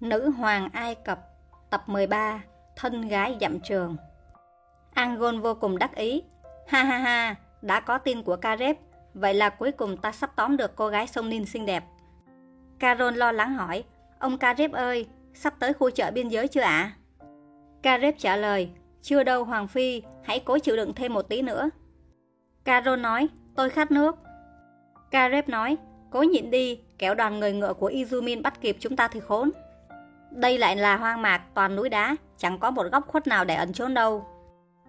Nữ hoàng Ai Cập, Tập 13 Thân gái dặm trường. Angon vô cùng đắc ý. Ha ha ha, Đã có tin của Kareb Vậy là cuối cùng ta sắp tóm được cô gái sông Ninh xinh đẹp. Caron lo lắng hỏi, Ông Kareb ơi, Sắp tới khu chợ biên giới chưa ạ? À? Trả lời, Chưa đâu Hoàng Phi, Hãy cố chịu đựng thêm một tí nữa. Caron nói, Tôi khát nước. Kareb nói, Cố nhịn đi Kéo đoàn người ngựa của Izumin bắt kịp chúng ta thì khốn đây lại là hoang mạc toàn núi đá, chẳng có một góc khuất nào để ẩn trốn đâu.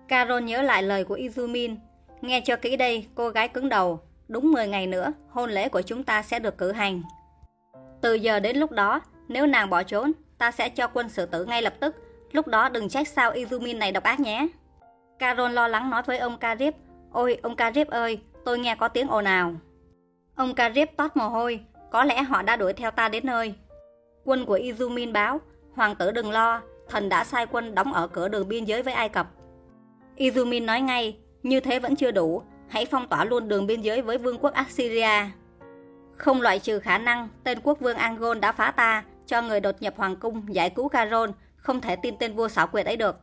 Carol nhớ lại lời của Izumin. Nghe cho kỹ đây, cô gái cứng đầu. Đúng 10 ngày nữa, hôn lễ của chúng ta sẽ được cử hành. Từ giờ đến lúc đó, nếu nàng bỏ trốn, ta sẽ cho quân xử tử ngay lập tức. Lúc đó đừng trách sao Izumin này độc ác nhé. Carol lo lắng nói với ông Karip, Ôi, ông Karip ơi, tôi nghe có tiếng ồn ào. Ông Karip toát mồ hôi, có lẽ họ đã đuổi theo ta đến nơi. Quân của Izumin báo, hoàng tử đừng lo, thần đã sai quân đóng ở cửa đường biên giới với Ai Cập. Izumin nói ngay, như thế vẫn chưa đủ, hãy phong tỏa luôn đường biên giới với vương quốc Assyria. Không loại trừ khả năng tên quốc vương Angol đã phá ta, cho người đột nhập hoàng cung giải cứu Caron, không thể tin tên vua xảo quyệt ấy được.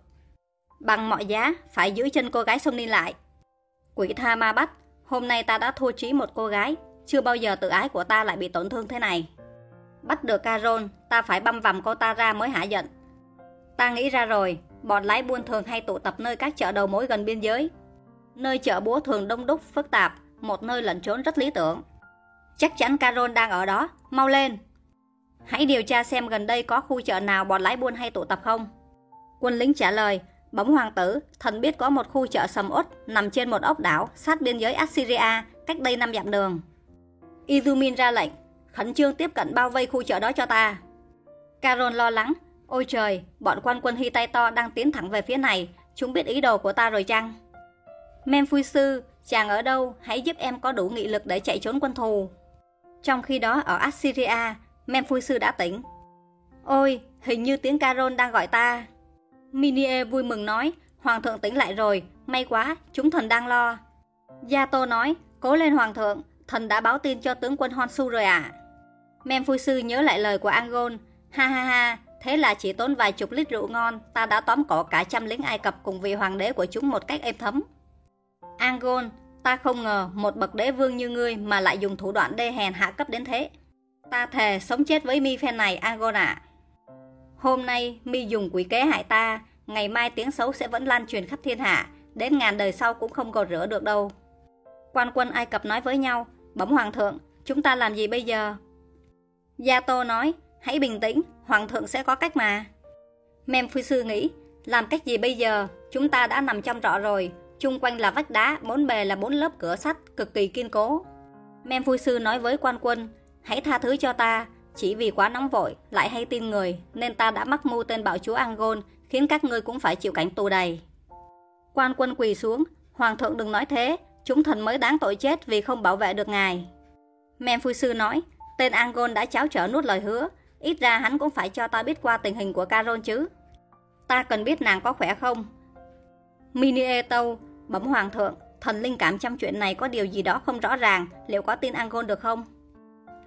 Bằng mọi giá, phải giữ chân cô gái sông Ninh lại. Quỷ tha ma bắt, hôm nay ta đã thua trí một cô gái, chưa bao giờ tự ái của ta lại bị tổn thương thế này. Bắt được Carol, ta phải băm vằm cô ta ra mới hả giận. Ta nghĩ ra rồi, bọn lái buôn thường hay tụ tập nơi các chợ đầu mối gần biên giới. Nơi chợ búa thường đông đúc, phức tạp, một nơi lẩn trốn rất lý tưởng. Chắc chắn Carol đang ở đó, mau lên. Hãy điều tra xem gần đây có khu chợ nào bọn lái buôn hay tụ tập không. Quân lính trả lời, bấm hoàng tử, thần biết có một khu chợ sầm uất nằm trên một ốc đảo sát biên giới Assyria, cách đây năm dặm đường. Izumin ra lệnh, khẩn trương tiếp cận bao vây khu chợ đó cho ta. Carol lo lắng, ôi trời, bọn quan quân Hy tay to đang tiến thẳng về phía này, chúng biết ý đồ của ta rồi chăng? Memphui sư, chàng ở đâu, hãy giúp em có đủ nghị lực để chạy trốn quân thù. Trong khi đó ở Assyria, Memphui sư đã tỉnh. Ôi, hình như tiếng Carol đang gọi ta. Minie vui mừng nói, Hoàng thượng tỉnh lại rồi, may quá, chúng thần đang lo. Gia Tô nói, cố lên Hoàng thượng, thần đã báo tin cho tướng quân Honsu rồi à? Mem Phu Sư nhớ lại lời của Angon. Ha ha ha, thế là chỉ tốn vài chục lít rượu ngon, ta đã tóm cổ cả trăm lính Ai Cập cùng vị hoàng đế của chúng một cách êm thấm. Angon, ta không ngờ một bậc đế vương như ngươi mà lại dùng thủ đoạn đê hèn hạ cấp đến thế. Ta thề sống chết với mi phen này Angon ạ. Hôm nay mi dùng quỷ kế hại ta, ngày mai tiếng xấu sẽ vẫn lan truyền khắp thiên hạ, đến ngàn đời sau cũng không còn rửa được đâu. Quan quân Ai Cập nói với nhau, bẩm hoàng thượng, chúng ta làm gì bây giờ? Gia Tô nói, hãy bình tĩnh, hoàng thượng sẽ có cách mà. Mem Phu Sư nghĩ, làm cách gì bây giờ, chúng ta đã nằm trong trọ rồi, chung quanh là vách đá, bốn bề là bốn lớp cửa sắt, cực kỳ kiên cố. Mem Phu Sư nói với quan quân, hãy tha thứ cho ta, chỉ vì quá nóng vội, lại hay tin người, nên ta đã mắc mưu tên bạo chúa Angol, khiến các ngươi cũng phải chịu cảnh tù đầy. Quan quân quỳ xuống, hoàng thượng đừng nói thế, chúng thần mới đáng tội chết vì không bảo vệ được ngài. Mem Phu Sư nói, Tên Angon đã cháo trở nuốt lời hứa, ít ra hắn cũng phải cho ta biết qua tình hình của Carol chứ. Ta cần biết nàng có khỏe không? Minieto, bấm hoàng thượng, thần linh cảm trong chuyện này có điều gì đó không rõ ràng, liệu có tin Angon được không?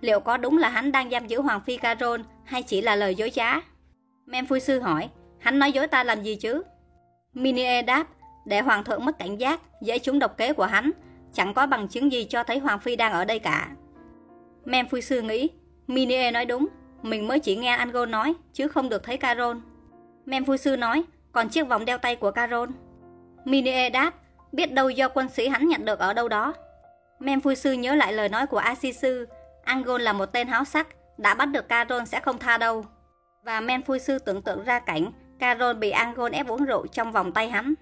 Liệu có đúng là hắn đang giam giữ Hoàng Phi Carol hay chỉ là lời dối trá? Mem Phu Sư hỏi, hắn nói dối ta làm gì chứ? Minie đáp, để Hoàng thượng mất cảnh giác, dễ trúng độc kế của hắn, chẳng có bằng chứng gì cho thấy Hoàng Phi đang ở đây cả. Mem Sư nghĩ, Minie nói đúng, mình mới chỉ nghe Angon nói, chứ không được thấy Carol. Mem Sư nói, còn chiếc vòng đeo tay của Carol. Minie đáp, biết đâu do quân sĩ hắn nhận được ở đâu đó. Mem Sư nhớ lại lời nói của Asisu, Sư, Angon là một tên háo sắc, đã bắt được Carol sẽ không tha đâu. Và Men Sư tưởng tượng ra cảnh Carol bị Angon ép uống rượu trong vòng tay hắn.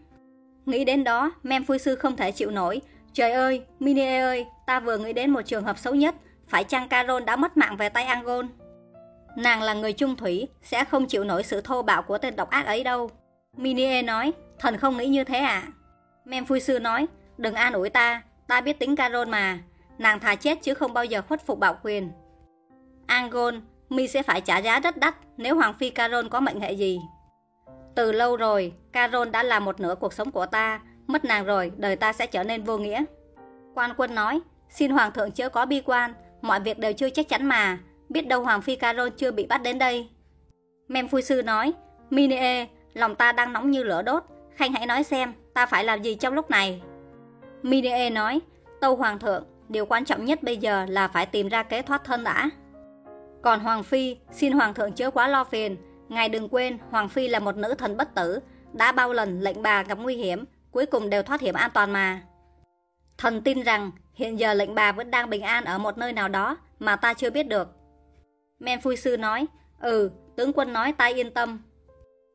Nghĩ đến đó, Mem Sư không thể chịu nổi. Trời ơi, Minie ơi, ta vừa nghĩ đến một trường hợp xấu nhất, phải chăng Carol đã mất mạng về tay Angol? Nàng là người trung thủy, sẽ không chịu nổi sự thô bạo của tên độc ác ấy đâu. Minie nói, thần không nghĩ như thế à? Memphui sư nói, đừng an ủi ta, ta biết tính Carol mà. Nàng thà chết chứ không bao giờ khuất phục bạo quyền. Angol, mi sẽ phải trả giá rất đắt nếu Hoàng Phi Carol có mệnh hệ gì. Từ lâu rồi, Carol đã là một nửa cuộc sống của ta, mất nàng rồi, đời ta sẽ trở nên vô nghĩa. Quan quân nói, xin Hoàng thượng chớ có bi quan, Mọi việc đều chưa chắc chắn mà Biết đâu Hoàng Phi Carol chưa bị bắt đến đây Mem phu sư nói, Minie, lòng ta đang nóng như lửa đốt, Khanh hãy nói xem, ta phải làm gì trong lúc này? Minie nói, Tâu Hoàng thượng, điều quan trọng nhất bây giờ là phải tìm ra kế thoát thân đã. Còn Hoàng Phi, xin Hoàng thượng chớ quá lo phiền, ngài đừng quên Hoàng Phi là một nữ thần bất tử, đã bao lần lệnh bà gặp nguy hiểm, cuối cùng đều thoát hiểm an toàn mà. Thần tin rằng hiện giờ lệnh bà vẫn đang bình an ở một nơi nào đó mà ta chưa biết được. Men Phui Sư nói, ừ, tướng quân nói ta yên tâm.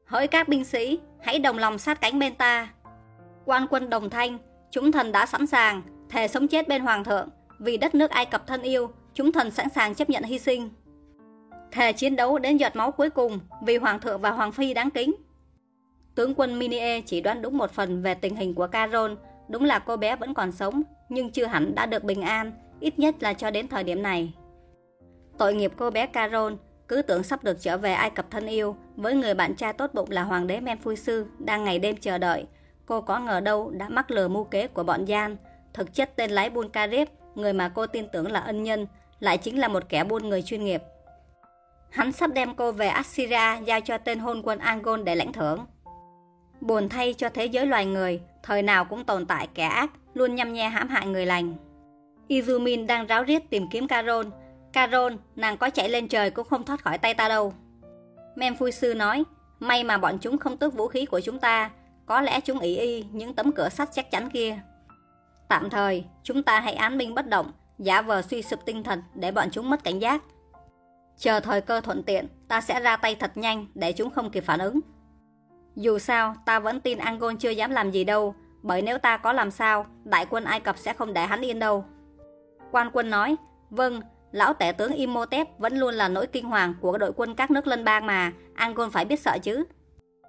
Hỡi các binh sĩ, hãy đồng lòng sát cánh bên ta. Quan quân đồng thanh, chúng thần đã sẵn sàng, thề sống chết bên hoàng thượng, vì đất nước Ai Cập thân yêu, chúng thần sẵn sàng chấp nhận hy sinh. Thề chiến đấu đến giọt máu cuối cùng vì hoàng thượng và hoàng phi đáng kính. Tướng quân Minie chỉ đoán đúng một phần về tình hình của Caron, đúng là cô bé vẫn còn sống, nhưng chưa hẳn đã được bình an, ít nhất là cho đến thời điểm này. Tội nghiệp cô bé Carol cứ tưởng sắp được trở về Ai Cập thân yêu với người bạn trai tốt bụng là hoàng đế Menfuisu đang ngày đêm chờ đợi. Cô có ngờ đâu đã mắc lừa mưu kế của bọn gian. Thực chất tên lái buôn Carib người mà cô tin tưởng là ân nhân, lại chính là một kẻ buôn người chuyên nghiệp. Hắn sắp đem cô về Assyria giao cho tên hôn quân Angon để lãnh thưởng. Buồn thay cho thế giới loài người, thời nào cũng tồn tại kẻ ác, luôn nhăm nhe hãm hại người lành. Izumin đang ráo riết tìm kiếm Carol. Carol, nàng có chạy lên trời cũng không thoát khỏi tay ta đâu. Memphui sư nói, may mà bọn chúng không tước vũ khí của chúng ta, có lẽ chúng ý y những tấm cửa sắt chắc chắn kia. Tạm thời, chúng ta hãy án binh bất động, giả vờ suy sụp tinh thần để bọn chúng mất cảnh giác. Chờ thời cơ thuận tiện, ta sẽ ra tay thật nhanh để chúng không kịp phản ứng. Dù sao, ta vẫn tin Angon chưa dám làm gì đâu, bởi nếu ta có làm sao, đại quân Ai Cập sẽ không để hắn yên đâu. Quan quân nói, vâng, lão tể tướng Imhotep vẫn luôn là nỗi kinh hoàng của đội quân các nước lân bang mà, Angon phải biết sợ chứ.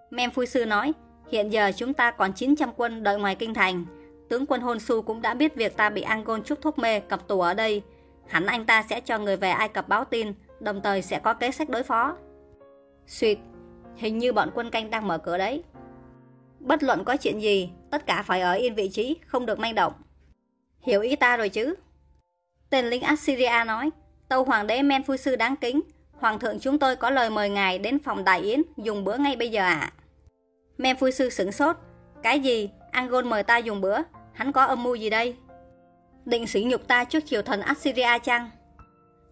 Mem Sư nói, hiện giờ chúng ta còn 900 quân đợi ngoài kinh thành. Tướng quân Hôn Su cũng đã biết việc ta bị Angon chúc thuốc mê cặp tù ở đây. Hẳn anh ta sẽ cho người về Ai Cập báo tin, đồng thời sẽ có kế sách đối phó. Xuyệt, hình như bọn quân canh đang mở cửa đấy. Bất luận có chuyện gì, tất cả phải ở yên vị trí, không được manh động. Hiểu ý ta rồi chứ? Tên lính Assyria nói, tâu hoàng đế Men Phu Sư đáng kính, hoàng thượng chúng tôi có lời mời ngài đến phòng đại yến dùng bữa ngay bây giờ ạ. À? Men Phu Sư sửng sốt, cái gì, Angon mời ta dùng bữa, hắn có âm mưu gì đây? Định sỉ nhục ta trước triều thần Assyria chăng?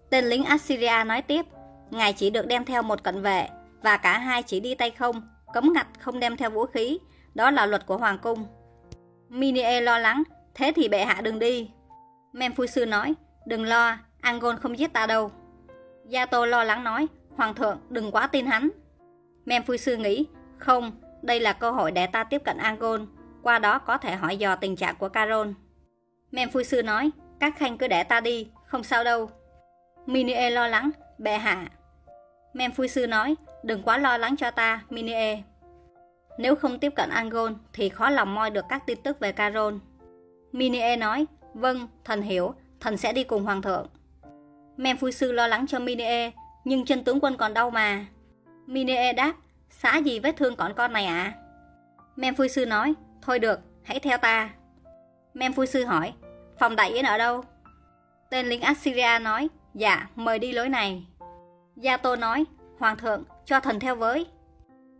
Tên lính Assyria nói tiếp, ngài chỉ được đem theo một cận vệ, và cả hai chỉ đi tay không, cấm ngặt không đem theo vũ khí, đó là luật của Hoàng cung. Minie lo lắng, thế thì bệ hạ đừng đi. Sư nói, đừng lo, Angon không giết ta đâu. Yato lo lắng nói, Hoàng thượng đừng quá tin hắn. Sư nghĩ, không, đây là cơ hội để ta tiếp cận Angon, qua đó có thể hỏi dò tình trạng của Caron. Sư nói, các khanh cứ để ta đi, không sao đâu. Minie lo lắng, bệ hạ. Sư nói, đừng quá lo lắng cho ta, Minie. Nếu không tiếp cận Angol thì khó lòng moi được các tin tức về Carol, Minie nói, vâng, thần hiểu, thần sẽ đi cùng hoàng thượng. Memphui sư lo lắng cho Minie, nhưng chân tướng quân còn đau mà. Minie đáp, xã gì vết thương còn con này ạ? À? Memphui sư nói, thôi được, hãy theo ta. Memphui sư hỏi, phòng đại yến ở đâu? Tên lính Assyria nói, dạ, mời đi lối này. Gia Tô nói, hoàng thượng, cho thần theo với.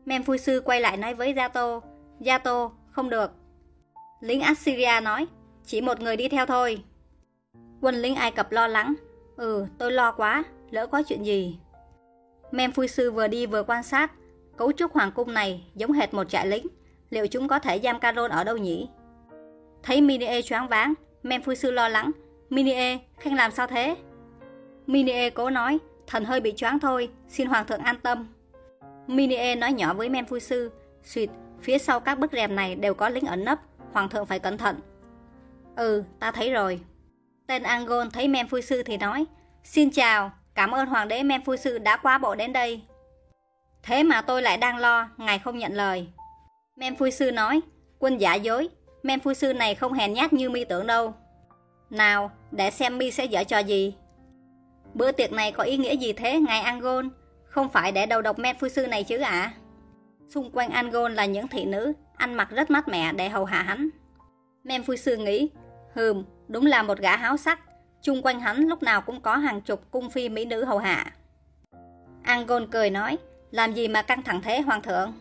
Memphui sư quay lại nói với Yato, Yato, không được. Lính Assyria nói, chỉ một người đi theo thôi. Quân lính Ai Cập lo lắng, ừ, tôi lo quá, lỡ có chuyện gì. Memphui sư vừa đi vừa quan sát, cấu trúc hoàng cung này giống hệt một trại lính, liệu chúng có thể giam Caron ở đâu nhỉ? Thấy Minie choáng váng, Memphui sư lo lắng, Minie, khanh làm sao thế? Minie cố nói, thần hơi bị choáng thôi, xin hoàng thượng an tâm. Minie nói nhỏ với Men Phu sư, suyệt, phía sau các bức rèm này đều có lính ẩn nấp, hoàng thượng phải cẩn thận. Ừ, ta thấy rồi. Tên Angon thấy Men Phu sư thì nói, xin chào, cảm ơn hoàng đế Men Phu sư đã qua bộ đến đây. Thế mà tôi lại đang lo, ngài không nhận lời. Men Phu sư nói, quân giả dối, Men Phu sư này không hèn nhát như mi tưởng đâu. Nào, để xem mi sẽ dở trò gì. Bữa tiệc này có ý nghĩa gì thế, ngài Angon? Không phải để đầu độc Memphui sư này chứ ạ? À? Xung quanh Angon là những thị nữ, ăn mặc rất mát mẻ để hầu hạ hắn. Memphui sư nghĩ, hừm, đúng là một gã háo sắc, chung quanh hắn lúc nào cũng có hàng chục cung phi mỹ nữ hầu hạ. Angon cười nói, Làm gì mà căng thẳng thế hoàng thượng?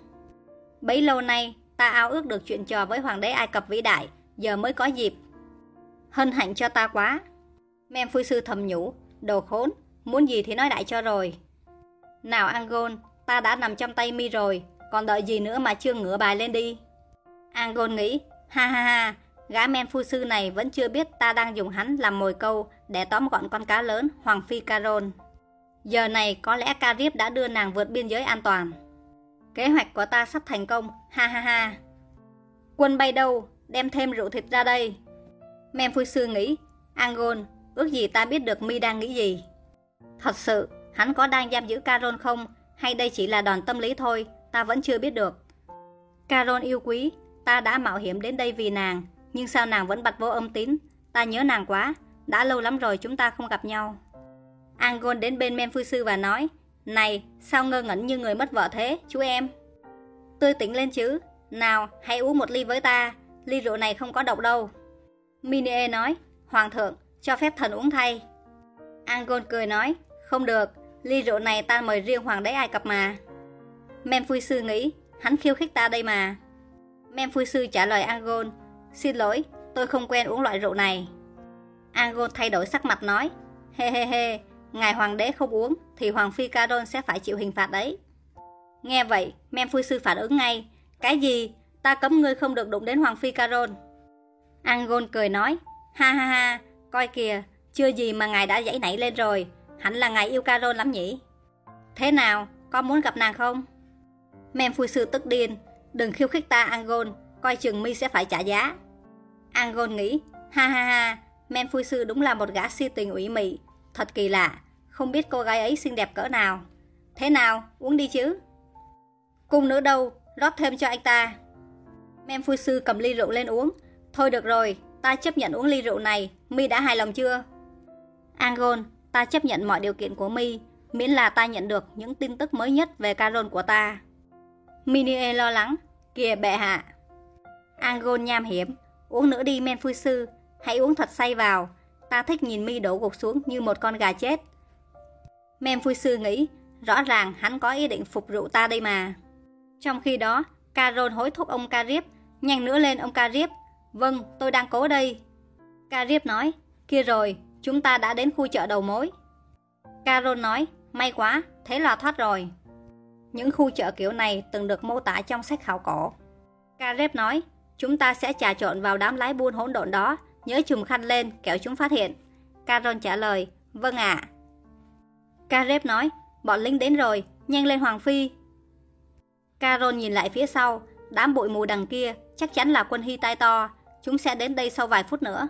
Bấy lâu nay, ta ao ước được chuyện trò với hoàng đế Ai Cập vĩ đại, giờ mới có dịp. Hân hạnh cho ta quá. Mem phu sư thầm nhủ, đồ khốn, muốn gì thì nói đại cho rồi. Nào Angol, ta đã nằm trong tay mi rồi, còn đợi gì nữa mà chưa ngửa bài lên đi. Angol nghĩ, ha ha ha, gã men phu sư này vẫn chưa biết ta đang dùng hắn làm mồi câu để tóm gọn con cá lớn Hoàng Phi Caron. Giờ này có lẽ Carib đã đưa nàng vượt biên giới an toàn. Kế hoạch của ta sắp thành công, ha ha ha. Quân bay đâu, đem thêm rượu thịt ra đây. Men phu sư nghĩ, Angol, ước gì ta biết được mi đang nghĩ gì. Thật sự, hắn có đang giam giữ Caron không, hay đây chỉ là đòn tâm lý thôi, ta vẫn chưa biết được. Caron yêu quý, ta đã mạo hiểm đến đây vì nàng, nhưng sao nàng vẫn bật vô âm tín? Ta nhớ nàng quá, đã lâu lắm rồi chúng ta không gặp nhau. Angon đến bên Memphis sư và nói, Này, sao ngơ ngẩn như người mất vợ thế, chú em? Tươi tỉnh lên chứ, nào, hãy uống một ly với ta, ly rượu này không có độc đâu. Minie nói, Hoàng thượng, cho phép thần uống thay. Angon cười nói, không được, ly rượu này ta mời riêng hoàng đế Ai Cập mà. Men phu sư nghĩ, hắn khiêu khích ta đây mà. Men phu sư trả lời Angon, xin lỗi, tôi không quen uống loại rượu này. Angon thay đổi sắc mặt nói, he he he, ngài hoàng đế không uống thì hoàng phi Caron sẽ phải chịu hình phạt đấy. Nghe vậy, Men phu sư phản ứng ngay, cái gì? Ta cấm ngươi không được đụng đến hoàng phi Caron. Angon cười nói, ha ha ha, coi kìa, chưa gì mà ngài đã dãy nảy lên rồi, hẳn là ngài yêu carol lắm nhỉ? Thế nào, con muốn gặp nàng không? Men phu sư tức điên, đừng khiêu khích ta Angon, coi chừng mi sẽ phải trả giá. Angon nghĩ, ha ha ha, Men phu sư đúng là một gã si tình ủy mị, thật kỳ lạ, không biết cô gái ấy xinh đẹp cỡ nào. Thế nào, uống đi chứ? Cung nữa đâu, rót thêm cho anh ta. Men phu sư cầm ly rượu lên uống. Thôi được rồi, ta chấp nhận uống ly rượu này, mi đã hài lòng chưa? Angon, ta chấp nhận mọi điều kiện của mi, miễn là ta nhận được những tin tức mới nhất về Caron của ta. Minie lo lắng, kìa bệ hạ. Angon nham hiểm, uống nữa đi men phui sư, hãy uống thật say vào, ta thích nhìn mi đổ gục xuống như một con gà chết. Men phui sư nghĩ, rõ ràng hắn có ý định phục rượu ta đây mà. Trong khi đó, Caron hối thúc ông Carip, nhanh nữa lên ông Carip. Vâng, tôi đang cố đây. Carip nói, kia rồi, chúng ta đã đến khu chợ đầu mối. carol nói, may quá, thế là thoát rồi. Những khu chợ kiểu này từng được mô tả trong sách khảo cổ. Carib nói, chúng ta sẽ trà trộn vào đám lái buôn hỗn độn đó, nhớ chùm khăn lên, kẻo chúng phát hiện. carol trả lời, vâng ạ. À. Nói, bọn lính đến rồi, nhanh lên Hoàng Phi. carol nhìn lại phía sau, đám bụi mù đằng kia chắc chắn là quân Hy tai to, chúng sẽ đến đây sau vài phút nữa.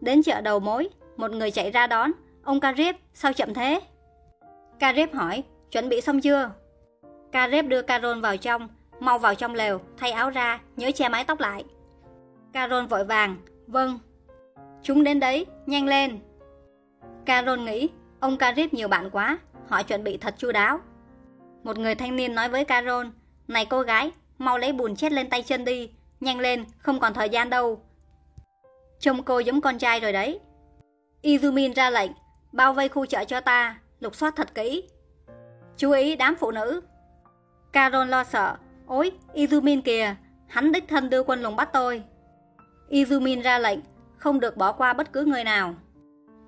Đến chợ đầu mối, một người chạy ra đón, ông Carib, sao chậm thế? Carib hỏi, chuẩn bị xong chưa? Carib đưa Caron vào trong, mau vào trong lều, thay áo ra, nhớ che mái tóc lại. Caron vội vàng, vâng. Chúng đến đấy, nhanh lên. Caron nghĩ, ông Carib nhiều bạn quá, họ chuẩn bị thật chu đáo. Một người thanh niên nói với Carol, Này cô gái, mau lấy bùn chết lên tay chân đi, nhanh lên, không còn thời gian đâu. Trông cô giống con trai rồi đấy. Izumin ra lệnh, bao vây khu chợ cho ta, lục soát thật kỹ. Chú ý đám phụ nữ. Carol lo sợ, ôi, Izumin kìa, hắn đích thân đưa quân lùng bắt tôi. Izumin ra lệnh, không được bỏ qua bất cứ người nào.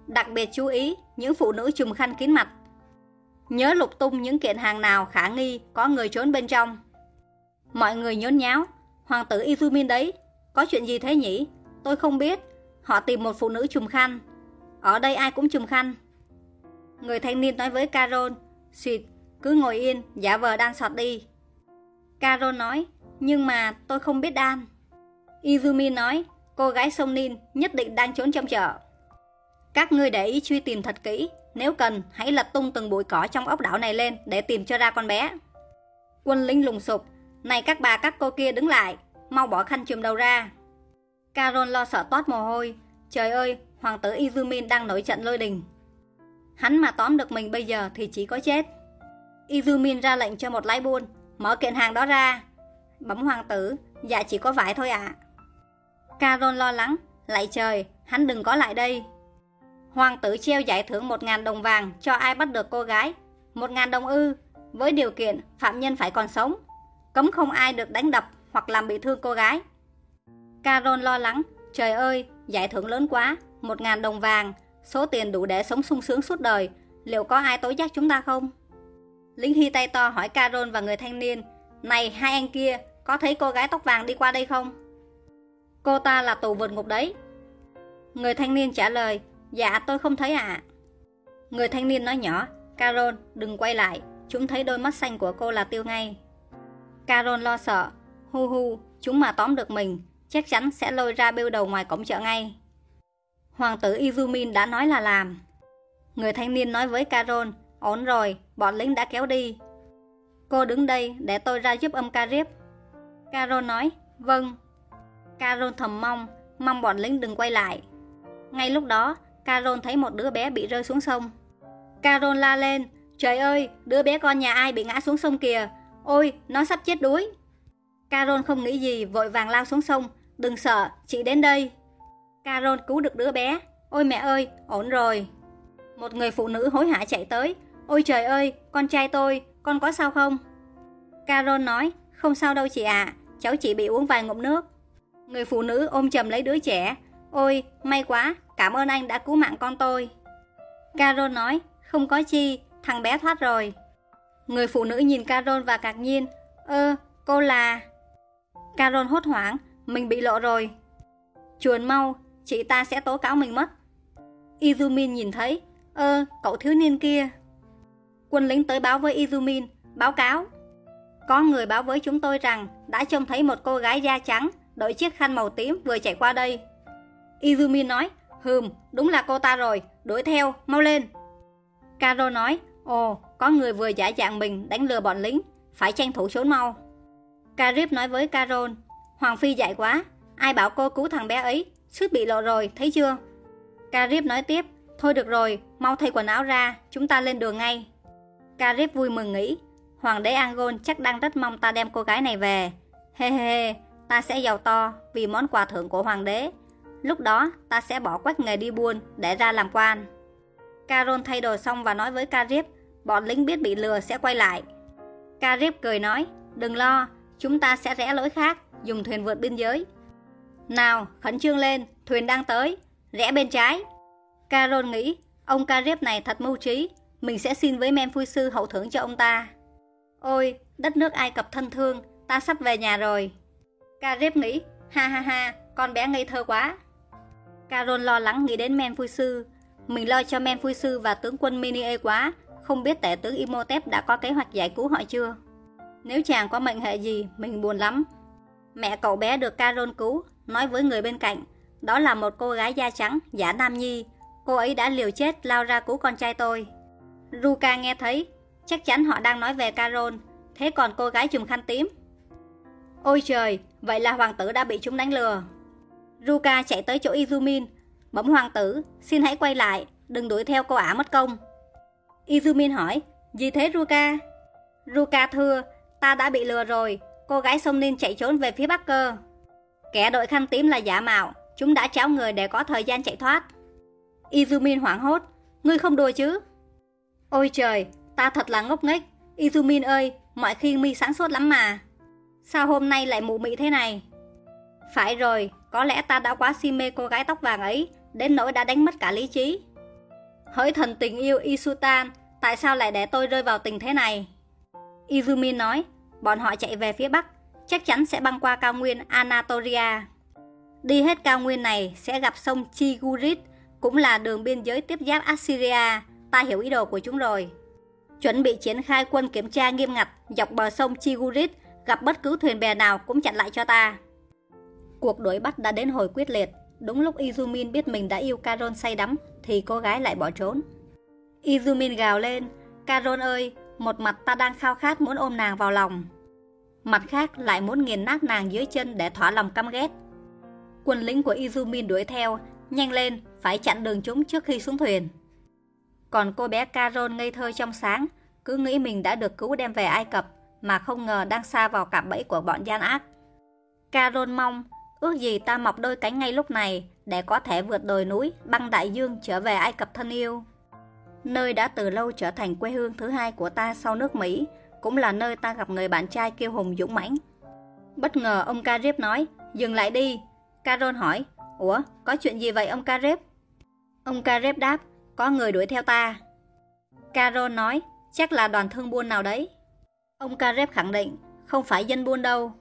Đặc biệt chú ý những phụ nữ chùm khăn kín mặt Nhớ lục tung những kiện hàng nào khả nghi có người trốn bên trong. Mọi người nhốn nháo. Hoàng tử Izumin đấy. Có chuyện gì thế nhỉ? Tôi không biết. Họ tìm một phụ nữ chùm khăn. Ở đây ai cũng chùm khăn. Người thanh niên nói với Carol. Xịt, cứ ngồi yên, giả vờ đan sọt đi. Carol nói, nhưng mà tôi không biết đan. Izumi nói, cô gái sông Nin nhất định đang trốn trong chợ. Các ngươi để ý truy tìm thật kỹ, nếu cần, hãy lật tung từng bụi cỏ trong ốc đảo này lên để tìm cho ra con bé. Quân lính lùng sụp, này các bà các cô kia đứng lại, mau bỏ khăn chùm đầu ra. Carol lo sợ toát mồ hôi, trời ơi, hoàng tử Izumin đang nổi trận lôi đình. Hắn mà tóm được mình bây giờ thì chỉ có chết. Izumin ra lệnh cho một lái buôn, mở kiện hàng đó ra. Bấm hoàng tử, dạ chỉ có vải thôi ạ. À. Carol lo lắng, lại trời, hắn đừng có lại đây. Hoàng tử treo giải thưởng một ngàn đồng vàng cho ai bắt được cô gái. Một ngàn đồng ư. với điều kiện phạm nhân phải còn sống. Cấm không ai được đánh đập hoặc làm bị thương cô gái. Carol lo lắng, trời ơi, giải thưởng lớn quá, một ngàn đồng vàng, số tiền đủ để sống sung sướng suốt đời, liệu có ai tối giác chúng ta không? Lính Hy tay to hỏi Carol và người thanh niên, này hai anh kia, có thấy cô gái tóc vàng đi qua đây không? Cô ta là tù vượt ngục đấy. Người thanh niên trả lời, dạ tôi không thấy ạ. Người thanh niên nói nhỏ, Carol, đừng quay lại, chúng thấy đôi mắt xanh của cô là tiêu ngay. Carol lo sợ, hu hu, chúng mà tóm được mình, chắc chắn sẽ lôi ra bêu đầu ngoài cổng chợ ngay. Hoàng tử Izumin đã nói là làm. Người thanh niên nói với Carol, ổn rồi, bọn lính đã kéo đi. Cô đứng đây để tôi ra giúp âm Karib. Carol nói, vâng. Carol thầm mong, mong bọn lính đừng quay lại. Ngay lúc đó, Carol thấy một đứa bé bị rơi xuống sông. Carol la lên, trời ơi, đứa bé con nhà ai bị ngã xuống sông kìa, ôi, nó sắp chết đuối. Carol không nghĩ gì, vội vàng lao xuống sông, đừng sợ, chị đến đây. Carol cứu được đứa bé, ôi mẹ ơi, ổn rồi. Một người phụ nữ hối hả chạy tới, ôi trời ơi, con trai tôi, con có sao không? Carol nói, không sao đâu chị ạ, cháu chỉ bị uống vài ngụm nước. Người phụ nữ ôm chầm lấy đứa trẻ, ôi, may quá, cảm ơn anh đã cứu mạng con tôi. Carol nói, không có chi, thằng bé thoát rồi. Người phụ nữ nhìn Carol và ngạc nhiên, ơ, cô là... Carol hốt hoảng, mình bị lộ rồi. Chuồn mau, chị ta sẽ tố cáo mình mất. Izumin nhìn thấy, ơ, cậu thiếu niên kia. Quân lính tới báo với Izumin, báo cáo. Có người báo với chúng tôi rằng đã trông thấy một cô gái da trắng đội chiếc khăn màu tím vừa chạy qua đây. Izumin nói, hừm, đúng là cô ta rồi, đuổi theo, mau lên. Caro nói, ồ, có người vừa giả dạng mình đánh lừa bọn lính, phải tranh thủ trốn mau. Carib nói với Carol, Hoàng Phi dạy quá, ai bảo cô cứu thằng bé ấy, suýt bị lộ rồi, thấy chưa? Carib nói tiếp, thôi được rồi, mau thay quần áo ra, chúng ta lên đường ngay. Carib vui mừng nghĩ, Hoàng đế Angol chắc đang rất mong ta đem cô gái này về. He he he, ta sẽ giàu to vì món quà thưởng của hoàng đế. Lúc đó ta sẽ bỏ quách nghề đi buôn để ra làm quan. Caron thay đồ xong và nói với Carib, bọn lính biết bị lừa sẽ quay lại. Carib cười nói, đừng lo, chúng ta sẽ rẽ lối khác, dùng thuyền vượt biên giới. Nào, khẩn trương lên, thuyền đang tới, rẽ bên trái. Carol nghĩ, ông Carib này thật mưu trí, mình sẽ xin với men phui sư hậu thưởng cho ông ta. Ôi, đất nước Ai Cập thân thương, ta sắp về nhà rồi. Carib nghĩ, ha ha ha, con bé ngây thơ quá. Carol lo lắng nghĩ đến men phui sư, mình lo cho men phui sư và tướng quân Minie quá, không biết tể tướng Imhotep đã có kế hoạch giải cứu họ chưa. Nếu chàng có mệnh hệ gì, mình buồn lắm. Mẹ cậu bé được Carol cứu, nói với người bên cạnh, đó là một cô gái da trắng, giả Nam Nhi. Cô ấy đã liều chết lao ra cứu con trai tôi. Ruka nghe thấy, chắc chắn họ đang nói về Carol, thế còn cô gái chùm khăn tím. Ôi trời, vậy là hoàng tử đã bị chúng đánh lừa. Ruka chạy tới chỗ Izumin, Bẩm hoàng tử, xin hãy quay lại, đừng đuổi theo cô ả mất công. Izumin hỏi, gì thế Ruka? Ruka thưa, ta đã bị lừa rồi, cô gái sông Ninh chạy trốn về phía bắc cơ. Kẻ đội khăn tím là giả mạo, chúng đã tráo người để có thời gian chạy thoát. Izumin hoảng hốt, ngươi không đùa chứ? Ôi trời, ta thật là ngốc nghếch. Izumin ơi, mọi khi mi sáng suốt lắm mà. Sao hôm nay lại mù mị thế này? Phải rồi, có lẽ ta đã quá si mê cô gái tóc vàng ấy, đến nỗi đã đánh mất cả lý trí. Hỡi thần tình yêu Isutan, tại sao lại để tôi rơi vào tình thế này? Izumi nói, bọn họ chạy về phía bắc, chắc chắn sẽ băng qua cao nguyên Anatolia. Đi hết cao nguyên này sẽ gặp sông Chigurit, cũng là đường biên giới tiếp giáp Assyria, ta hiểu ý đồ của chúng rồi. Chuẩn bị triển khai quân kiểm tra nghiêm ngặt dọc bờ sông Chigurit, gặp bất cứ thuyền bè nào cũng chặn lại cho ta. Cuộc đuổi bắt đã đến hồi quyết liệt, Đúng lúc Izumin biết mình đã yêu Caron say đắm Thì cô gái lại bỏ trốn Izumin gào lên Caron ơi, một mặt ta đang khao khát muốn ôm nàng vào lòng Mặt khác lại muốn nghiền nát nàng dưới chân để thỏa lòng căm ghét. Quân lính của Izumin đuổi theo Nhanh lên, phải chặn đường chúng trước khi xuống thuyền. Còn cô bé Carol ngây thơ trong sáng Cứ nghĩ mình đã được cứu đem về Ai Cập Mà không ngờ đang xa vào cạm bẫy của bọn gian ác. Carol mong Ước gì ta mọc đôi cánh ngay lúc này để có thể vượt đồi núi, băng đại dương trở về Ai Cập thân yêu. Nơi đã từ lâu trở thành quê hương thứ hai của ta sau nước Mỹ, cũng là nơi ta gặp người bạn trai kiêu hùng dũng mãnh. Bất ngờ ông Karep nói, dừng lại đi. Carol hỏi, ủa, có chuyện gì vậy ông Karep? Ông Karep đáp, có người đuổi theo ta. Carol nói, chắc là đoàn thương buôn nào đấy. Ông Karep khẳng định, không phải dân buôn đâu.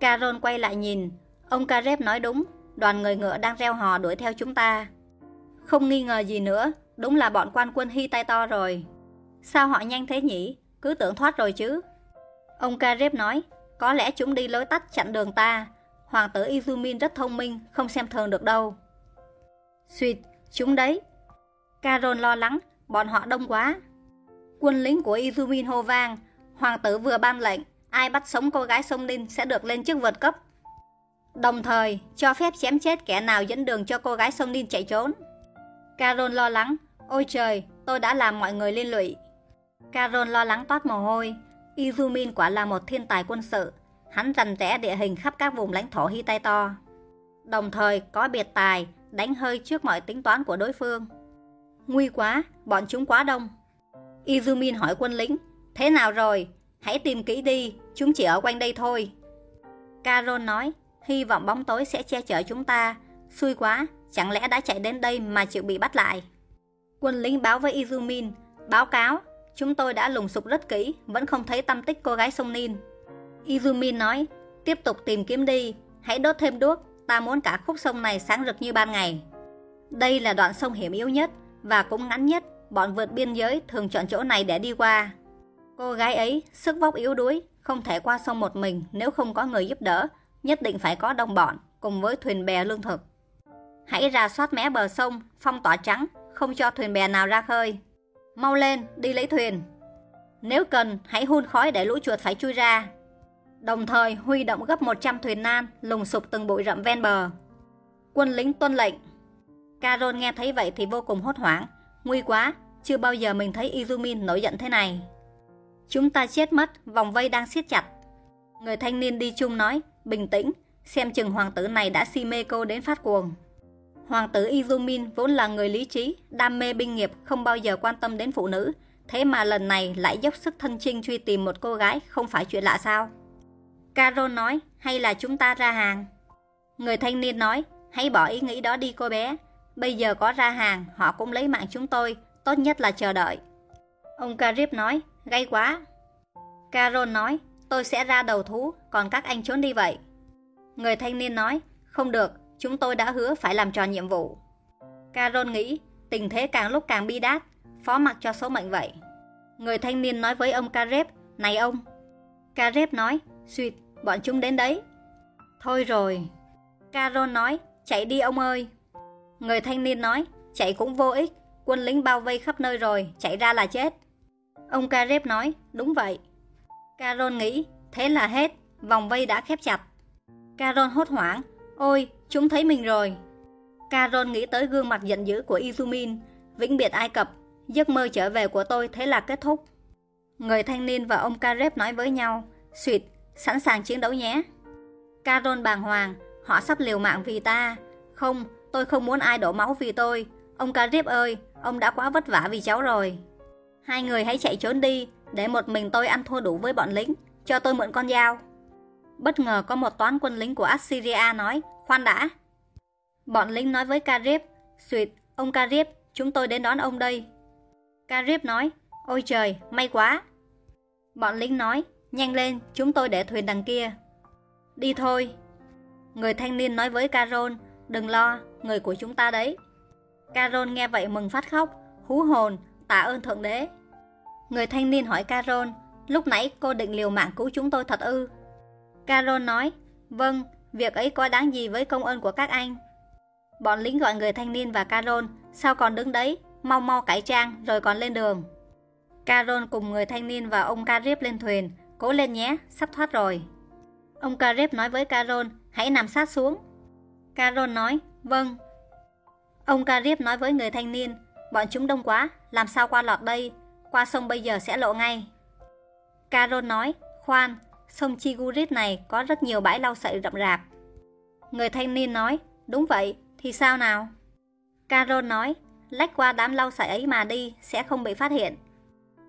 Carol quay lại nhìn, ông Karep nói đúng, đoàn người ngựa đang reo hò đuổi theo chúng ta. Không nghi ngờ gì nữa, đúng là bọn quan quân hy tay to rồi. Sao họ nhanh thế nhỉ? Cứ tưởng thoát rồi chứ. Ông Karep nói, có lẽ chúng đi lối tắt chặn đường ta. Hoàng tử Izumin rất thông minh, không xem thường được đâu. Xuyệt, chúng đấy. Carol lo lắng, bọn họ đông quá. Quân lính của Izumin hô vang, hoàng tử vừa ban lệnh, ai bắt sống cô gái sông Ninh sẽ được lên chức vượt cấp. Đồng thời, cho phép chém chết kẻ nào dẫn đường cho cô gái sông Ninh chạy trốn. Carol lo lắng, ôi trời, tôi đã làm mọi người liên lụy. Carol lo lắng toát mồ hôi. Izumin quả là một thiên tài quân sự. Hắn rành rẽ địa hình khắp các vùng lãnh thổ Hittite to. Đồng thời có biệt tài, đánh hơi trước mọi tính toán của đối phương. Nguy quá, bọn chúng quá đông. Izumin hỏi quân lính, thế nào rồi? Hãy tìm kỹ đi, chúng chỉ ở quanh đây thôi. Carol nói, hy vọng bóng tối sẽ che chở chúng ta. Xui quá, chẳng lẽ đã chạy đến đây mà chịu bị bắt lại. Quân lính báo với Izumin, báo cáo, Chúng tôi đã lùng sục rất kỹ, vẫn không thấy tâm tích cô gái sông Nin. Izumi nói, tiếp tục tìm kiếm đi, hãy đốt thêm đuốc, ta muốn cả khúc sông này sáng rực như ban ngày. Đây là đoạn sông hiểm yếu nhất và cũng ngắn nhất, bọn vượt biên giới thường chọn chỗ này để đi qua. Cô gái ấy, sức vóc yếu đuối, không thể qua sông một mình nếu không có người giúp đỡ, nhất định phải có đồng bọn, cùng với thuyền bè lương thực. Hãy ra soát mé bờ sông, phong tỏa trắng, không cho thuyền bè nào ra khơi. Mau lên, đi lấy thuyền. Nếu cần, hãy hun khói để lũ chuột phải chui ra. Đồng thời huy động gấp 100 thuyền nan lùng sụp từng bụi rậm ven bờ. Quân lính tuân lệnh. Carol nghe thấy vậy thì vô cùng hốt hoảng. Nguy quá, chưa bao giờ mình thấy Izumin nổi giận thế này. Chúng ta chết mất, vòng vây đang siết chặt. Người thanh niên đi chung nói, bình tĩnh, xem chừng hoàng tử này đã si mê cô đến phát cuồng. Hoàng tử Izumin vốn là người lý trí, đam mê binh nghiệp, không bao giờ quan tâm đến phụ nữ. Thế mà lần này lại dốc sức thân chinh truy tìm một cô gái, không phải chuyện lạ sao? Carol nói, hay là chúng ta ra hàng? Người thanh niên nói, hãy bỏ ý nghĩ đó đi cô bé. Bây giờ có ra hàng, họ cũng lấy mạng chúng tôi, tốt nhất là chờ đợi. Ông Carip nói, gay quá. Carol nói, tôi sẽ ra đầu thú, còn các anh trốn đi vậy. Người thanh niên nói, không được, Chúng tôi đã hứa phải làm tròn nhiệm vụ. Carol nghĩ, tình thế càng lúc càng bi đát, phó mặc cho số mệnh vậy. Người thanh niên nói với ông Karep, này ông. Karep nói, suyệt, bọn chúng đến đấy. Thôi rồi. Carol nói, chạy đi ông ơi. Người thanh niên nói, chạy cũng vô ích, quân lính bao vây khắp nơi rồi, chạy ra là chết. Ông Karep nói, đúng vậy. Carol nghĩ, thế là hết, vòng vây đã khép chặt. Carol hốt hoảng, ôi, Chúng thấy mình rồi. Carol nghĩ tới gương mặt giận dữ của Izumin, vĩnh biệt Ai Cập, giấc mơ trở về của tôi thế là kết thúc. Người thanh niên và ông Karep nói với nhau, suyệt, sẵn sàng chiến đấu nhé. Carol bàng hoàng, họ sắp liều mạng vì ta. Không, tôi không muốn ai đổ máu vì tôi. Ông Karep ơi, ông đã quá vất vả vì cháu rồi. Hai người hãy chạy trốn đi, để một mình tôi ăn thua đủ với bọn lính, cho tôi mượn con dao. Bất ngờ có một toán quân lính của Assyria nói, Khoan đã. Bọn lính nói với Karib, Suyệt, ông Karib, chúng tôi đến đón ông đây. Karib nói, ôi trời, may quá. Bọn lính nói, nhanh lên, chúng tôi để thuyền đằng kia. Đi thôi. Người thanh niên nói với Carol, đừng lo, người của chúng ta đấy. Carol nghe vậy mừng phát khóc, hú hồn, tạ ơn Thượng Đế. Người thanh niên hỏi Carol, lúc nãy cô định liều mạng cứu chúng tôi thật ư? Carol nói, vâng, Việc ấy có đáng gì với công ơn của các anh? Bọn lính gọi người thanh niên và Carol, sao còn đứng đấy, mau mau cải trang rồi còn lên đường. Carol cùng người thanh niên và ông carip lên thuyền, cố lên nhé, sắp thoát rồi. Ông carip nói với Carol, hãy nằm sát xuống. Carol nói, vâng. Ông carip nói với người thanh niên, bọn chúng đông quá, làm sao qua lọt đây, qua sông bây giờ sẽ lộ ngay. Carol nói, khoan, sông Chigurit này có rất nhiều bãi lau sậy rậm rạp. Người thanh niên nói, đúng vậy, thì sao nào? Carol nói, lách qua đám lau sậy ấy mà đi, sẽ không bị phát hiện.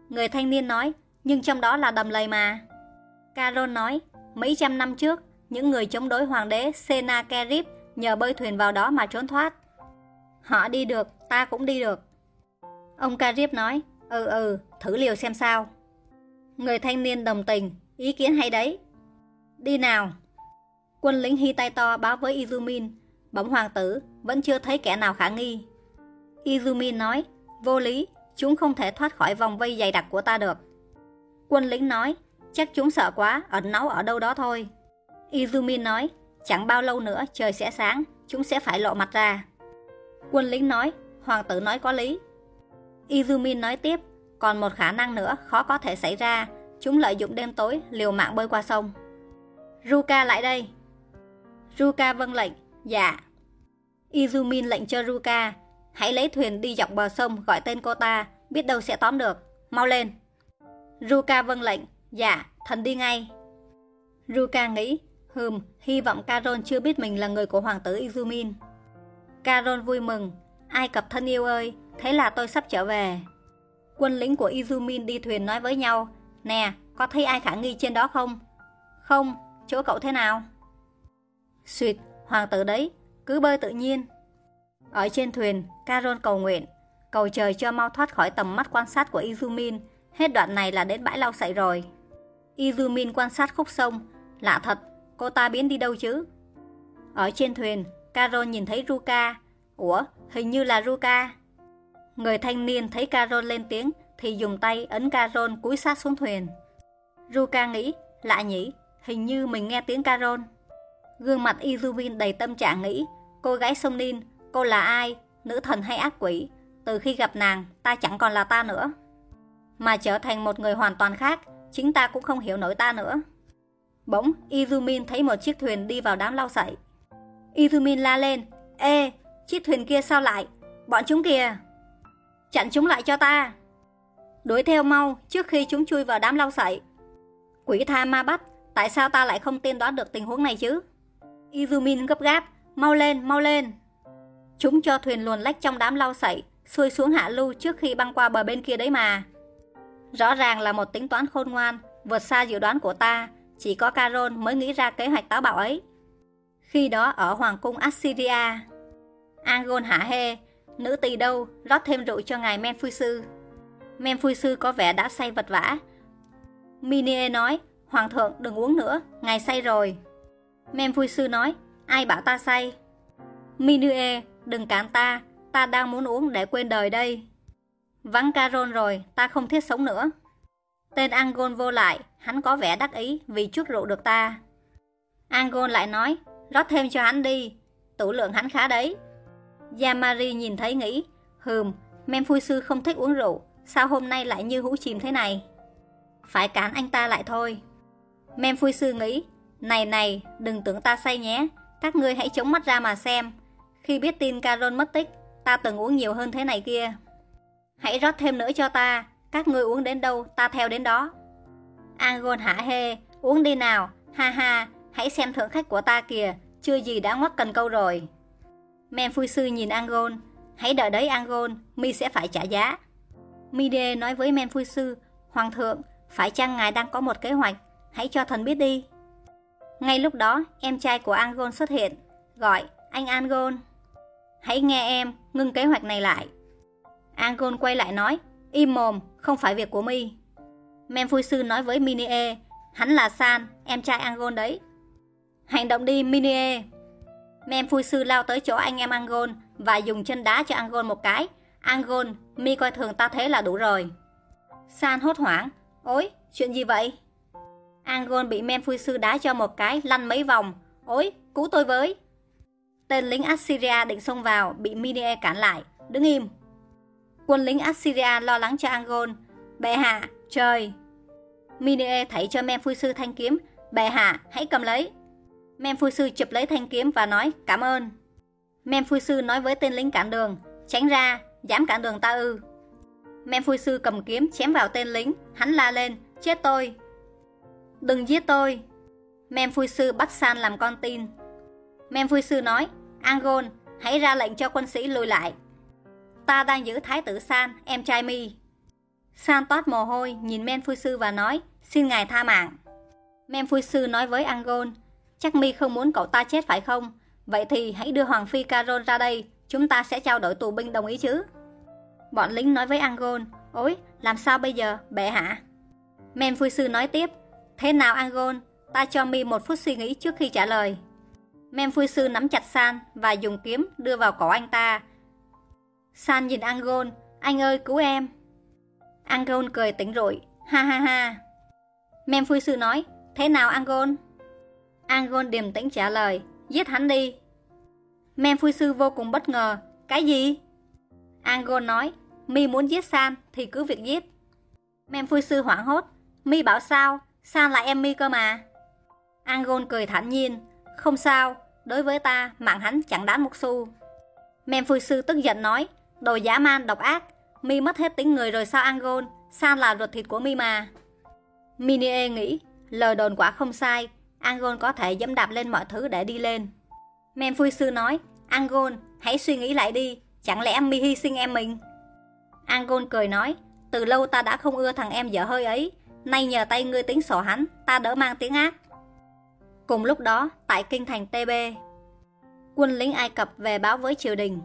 Người thanh niên nói, nhưng trong đó là đầm lầy mà. carol nói, mấy trăm năm trước, những người chống đối hoàng đế Senakerib nhờ bơi thuyền vào đó mà trốn thoát. Họ đi được, ta cũng đi được. Ông Carib nói, ừ ừ, thử liều xem sao. Người thanh niên đồng tình, ý kiến hay đấy. Đi nào. Quân lính Hittito báo với Izumin, bóng hoàng tử vẫn chưa thấy kẻ nào khả nghi. Izumin nói, vô lý, chúng không thể thoát khỏi vòng vây dày đặc của ta được. Quân lính nói, chắc chúng sợ quá, ẩn náu ở đâu đó thôi. Izumin nói, chẳng bao lâu nữa trời sẽ sáng, chúng sẽ phải lộ mặt ra. Quân lính nói, hoàng tử nói có lý. Izumin nói tiếp, còn một khả năng nữa khó có thể xảy ra, chúng lợi dụng đêm tối liều mạng bơi qua sông. Ruka lại đây. Ruka vâng lệnh, dạ. Izumin lệnh cho Ruka, hãy lấy thuyền đi dọc bờ sông gọi tên cô ta, biết đâu sẽ tóm được, mau lên. Ruka vâng lệnh, dạ, thần đi ngay. Ruka nghĩ, hừm, hy vọng Caron chưa biết mình là người của hoàng tử Izumin. Caron vui mừng, ai cập thân yêu ơi, thế là tôi sắp trở về. Quân lính của Izumin đi thuyền nói với nhau, nè, có thấy ai khả nghi trên đó không? Không, chỗ cậu thế nào? Xuyệt, hoàng tử đấy, cứ bơi tự nhiên. Ở trên thuyền, Caron cầu nguyện, cầu trời cho mau thoát khỏi tầm mắt quan sát của Izumin, hết đoạn này là đến bãi lau sậy rồi. Izumin quan sát khúc sông, lạ thật, cô ta biến đi đâu chứ? Ở trên thuyền, Caron nhìn thấy Ruka. Ủa, hình như là Ruka. Người thanh niên thấy Caron lên tiếng thì dùng tay ấn Caron cúi sát xuống thuyền. Ruka nghĩ, lạ nhỉ, hình như mình nghe tiếng Caron. Gương mặt Izubin đầy tâm trạng nghĩ, cô gái sông Nin, cô là ai, nữ thần hay ác quỷ? Từ khi gặp nàng, ta chẳng còn là ta nữa. Mà trở thành một người hoàn toàn khác, chính ta cũng không hiểu nổi ta nữa. Bỗng, Izumin thấy một chiếc thuyền đi vào đám lau sậy. Izumin la lên, Ê, chiếc thuyền kia sao lại? Bọn chúng kìa! Chặn chúng lại cho ta! Đuổi theo mau trước khi chúng chui vào đám lau sậy. Quỷ tha ma bắt, tại sao ta lại không tiên đoán được tình huống này chứ? Izumin gấp gáp, mau lên, mau lên! Chúng cho thuyền luồn lách trong đám lau sậy, xuôi xuống hạ lưu trước khi băng qua bờ bên kia đấy mà. Rõ ràng là một tính toán khôn ngoan, vượt xa dự đoán của ta, chỉ có Caron mới nghĩ ra kế hoạch táo bạo ấy. Khi đó ở Hoàng cung Assyria, Angon hả hê, nữ tỳ đâu, rót thêm rượu cho ngài Menphui Men Menphui sư có vẻ đã say vật vã. Minie nói, Hoàng thượng đừng uống nữa, ngài say rồi. Menphui sư nói, ai bảo ta say? Minie, đừng cản ta, ta đang muốn uống để quên đời đây. Vắng Caron rồi, ta không thiết sống nữa. Tên Angon vô lại, hắn có vẻ đắc ý vì chút rượu được ta. Angon lại nói, rót thêm cho hắn đi, tủ lượng hắn khá đấy. Yamari nhìn thấy nghĩ, hừm, Memphui sư không thích uống rượu, sao hôm nay lại như hũ chìm thế này? Phải cán anh ta lại thôi. Memphui sư nghĩ, này này, đừng tưởng ta say nhé, các ngươi hãy chống mắt ra mà xem. Khi biết tin Caron mất tích, ta từng uống nhiều hơn thế này kia. Hãy rót thêm nữa cho ta, các ngươi uống đến đâu, ta theo đến đó. Angon hả hê, uống đi nào, ha ha, hãy xem thượng khách của ta kìa, chưa gì đã ngoắc cần câu rồi. Men phu sư nhìn Angon, hãy đợi đấy Angon, mi sẽ phải trả giá. Mide nói với Men phu sư, Hoàng thượng, phải chăng ngài đang có một kế hoạch, hãy cho thần biết đi. Ngay lúc đó, em trai của Angon xuất hiện, gọi, anh Angon. Hãy nghe em, ngưng kế hoạch này lại. Angon quay lại nói, im mồm, không phải việc của mi. Men phu sư nói với Minie, hắn là San, em trai Angon đấy. Hành động đi Minie. Men phu sư lao tới chỗ anh em Angon và dùng chân đá cho Angon một cái. Angol, mi coi thường ta thế là đủ rồi. San hốt hoảng. Ôi, chuyện gì vậy? Angol bị men phui sư đá cho một cái, lăn mấy vòng. Ôi, cứu tôi với. Tên lính Assyria định xông vào, bị Minie cản lại. Đứng im. Quân lính Assyria lo lắng cho Angol, Bệ hạ, trời! Minie thấy cho men phui sư thanh kiếm. Bệ hạ, hãy cầm lấy. Men phui sư chụp lấy thanh kiếm và nói cảm ơn. Men phui sư nói với tên lính cản đường, tránh ra, dám cản đường ta ư. Men phu sư cầm kiếm chém vào tên lính, hắn la lên, chết tôi. Đừng giết tôi. Men phu sư bắt San làm con tin. Men phu sư nói, Angon, hãy ra lệnh cho quân sĩ lùi lại. Ta đang giữ thái tử San, em trai mi. San toát mồ hôi, nhìn Men Phu Sư và nói, xin ngài tha mạng. Men Phu Sư nói với Angon, chắc mi không muốn cậu ta chết phải không? Vậy thì hãy đưa Hoàng Phi Caron ra đây, chúng ta sẽ trao đổi tù binh đồng ý chứ? Bọn lính nói với Angol, ôi, làm sao bây giờ, bệ hạ? Men Phu Sư nói tiếp, thế nào Angol? ta cho mi một phút suy nghĩ trước khi trả lời. Men Phu Sư nắm chặt San và dùng kiếm đưa vào cổ anh ta. San nhìn Angol, anh ơi cứu em. Angol cười tỉnh rội, ha ha ha. Men Phu Sư nói, thế nào Angol?" Angol điềm tĩnh trả lời, giết hắn đi. Men Phu Sư vô cùng bất ngờ, cái gì? Angon nói, mi muốn giết San thì cứ việc giết. Men Phu Sư hoảng hốt, mi bảo sao, San là em mi cơ mà. Angon cười thản nhiên, không sao, đối với ta mạng hắn chẳng đáng một xu. Men Phu Sư tức giận nói, đồ giả man độc ác, mi mất hết tính người rồi sao Angon, San là ruột thịt của mi mà. Minie nghĩ, lời đồn quả không sai, Angon có thể dẫm đạp lên mọi thứ để đi lên. Men Phu Sư nói, Angon, hãy suy nghĩ lại đi, chẳng lẽ mi hy sinh em mình? Angon cười nói, từ lâu ta đã không ưa thằng em dở hơi ấy, nay nhờ tay ngươi tính sổ hắn, ta đỡ mang tiếng ác. Cùng lúc đó, tại kinh thành TB, quân lính Ai Cập về báo với triều đình.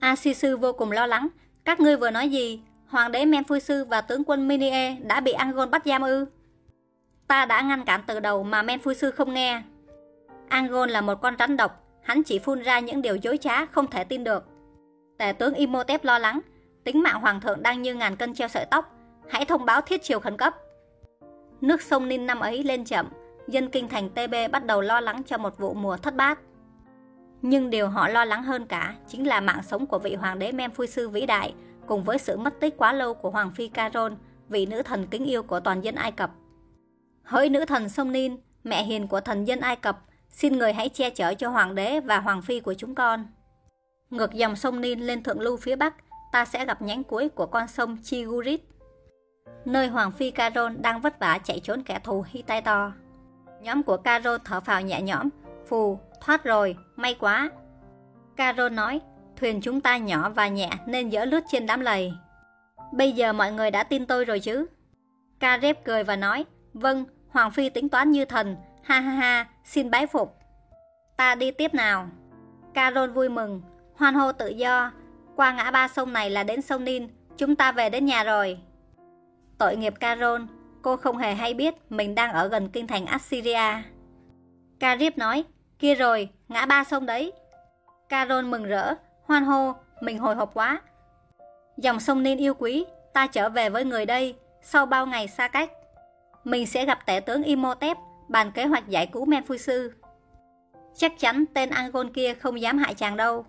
Asisu vô cùng lo lắng, các ngươi vừa nói gì? Hoàng đế Menfusu và tướng quân Minie đã bị Angon bắt giam ư? Ta đã ngăn cản từ đầu mà Menfusu không nghe. Angon là một con rắn độc, hắn chỉ phun ra những điều dối trá không thể tin được. Tể tướng Imhotep lo lắng, tính mạng hoàng thượng đang như ngàn cân treo sợi tóc, hãy thông báo thiết triều khẩn cấp. Nước sông Ninh năm ấy lên chậm, dân kinh thành TB bắt đầu lo lắng cho một vụ mùa thất bát. Nhưng điều họ lo lắng hơn cả chính là mạng sống của vị hoàng đế Sư vĩ đại cùng với sự mất tích quá lâu của Hoàng Phi Caron, vị nữ thần kính yêu của toàn dân Ai Cập. Hỡi nữ thần sông Nin, mẹ hiền của thần dân Ai Cập, xin người hãy che chở cho hoàng đế và hoàng phi của chúng con. Ngược dòng sông Nin lên thượng lưu phía bắc, ta sẽ gặp nhánh cuối của con sông Chigurit, nơi hoàng phi Caron đang vất vả chạy trốn kẻ thù Hittite. Nhóm của Caron thở phào nhẹ nhõm, phù, thoát rồi, may quá. Caron nói, thuyền chúng ta nhỏ và nhẹ nên dỡ lướt trên đám lầy. Bây giờ mọi người đã tin tôi rồi chứ? Carep cười và nói, vâng, Hoàng Phi tính toán như thần, ha ha ha, xin bái phục. Ta đi tiếp nào. Carol vui mừng, hoan hô tự do, qua ngã ba sông này là đến sông Nin, chúng ta về đến nhà rồi. Tội nghiệp Carol, cô không hề hay biết mình đang ở gần kinh thành Assyria. Carib nói, kia rồi, ngã ba sông đấy. Carol mừng rỡ, hoan hô, mình hồi hộp quá. Dòng sông Nin yêu quý, ta trở về với người đây, sau bao ngày xa cách. Mình sẽ gặp tể tướng Imhotep, bàn kế hoạch giải cứu Sư. Chắc chắn tên Angon kia không dám hại chàng đâu.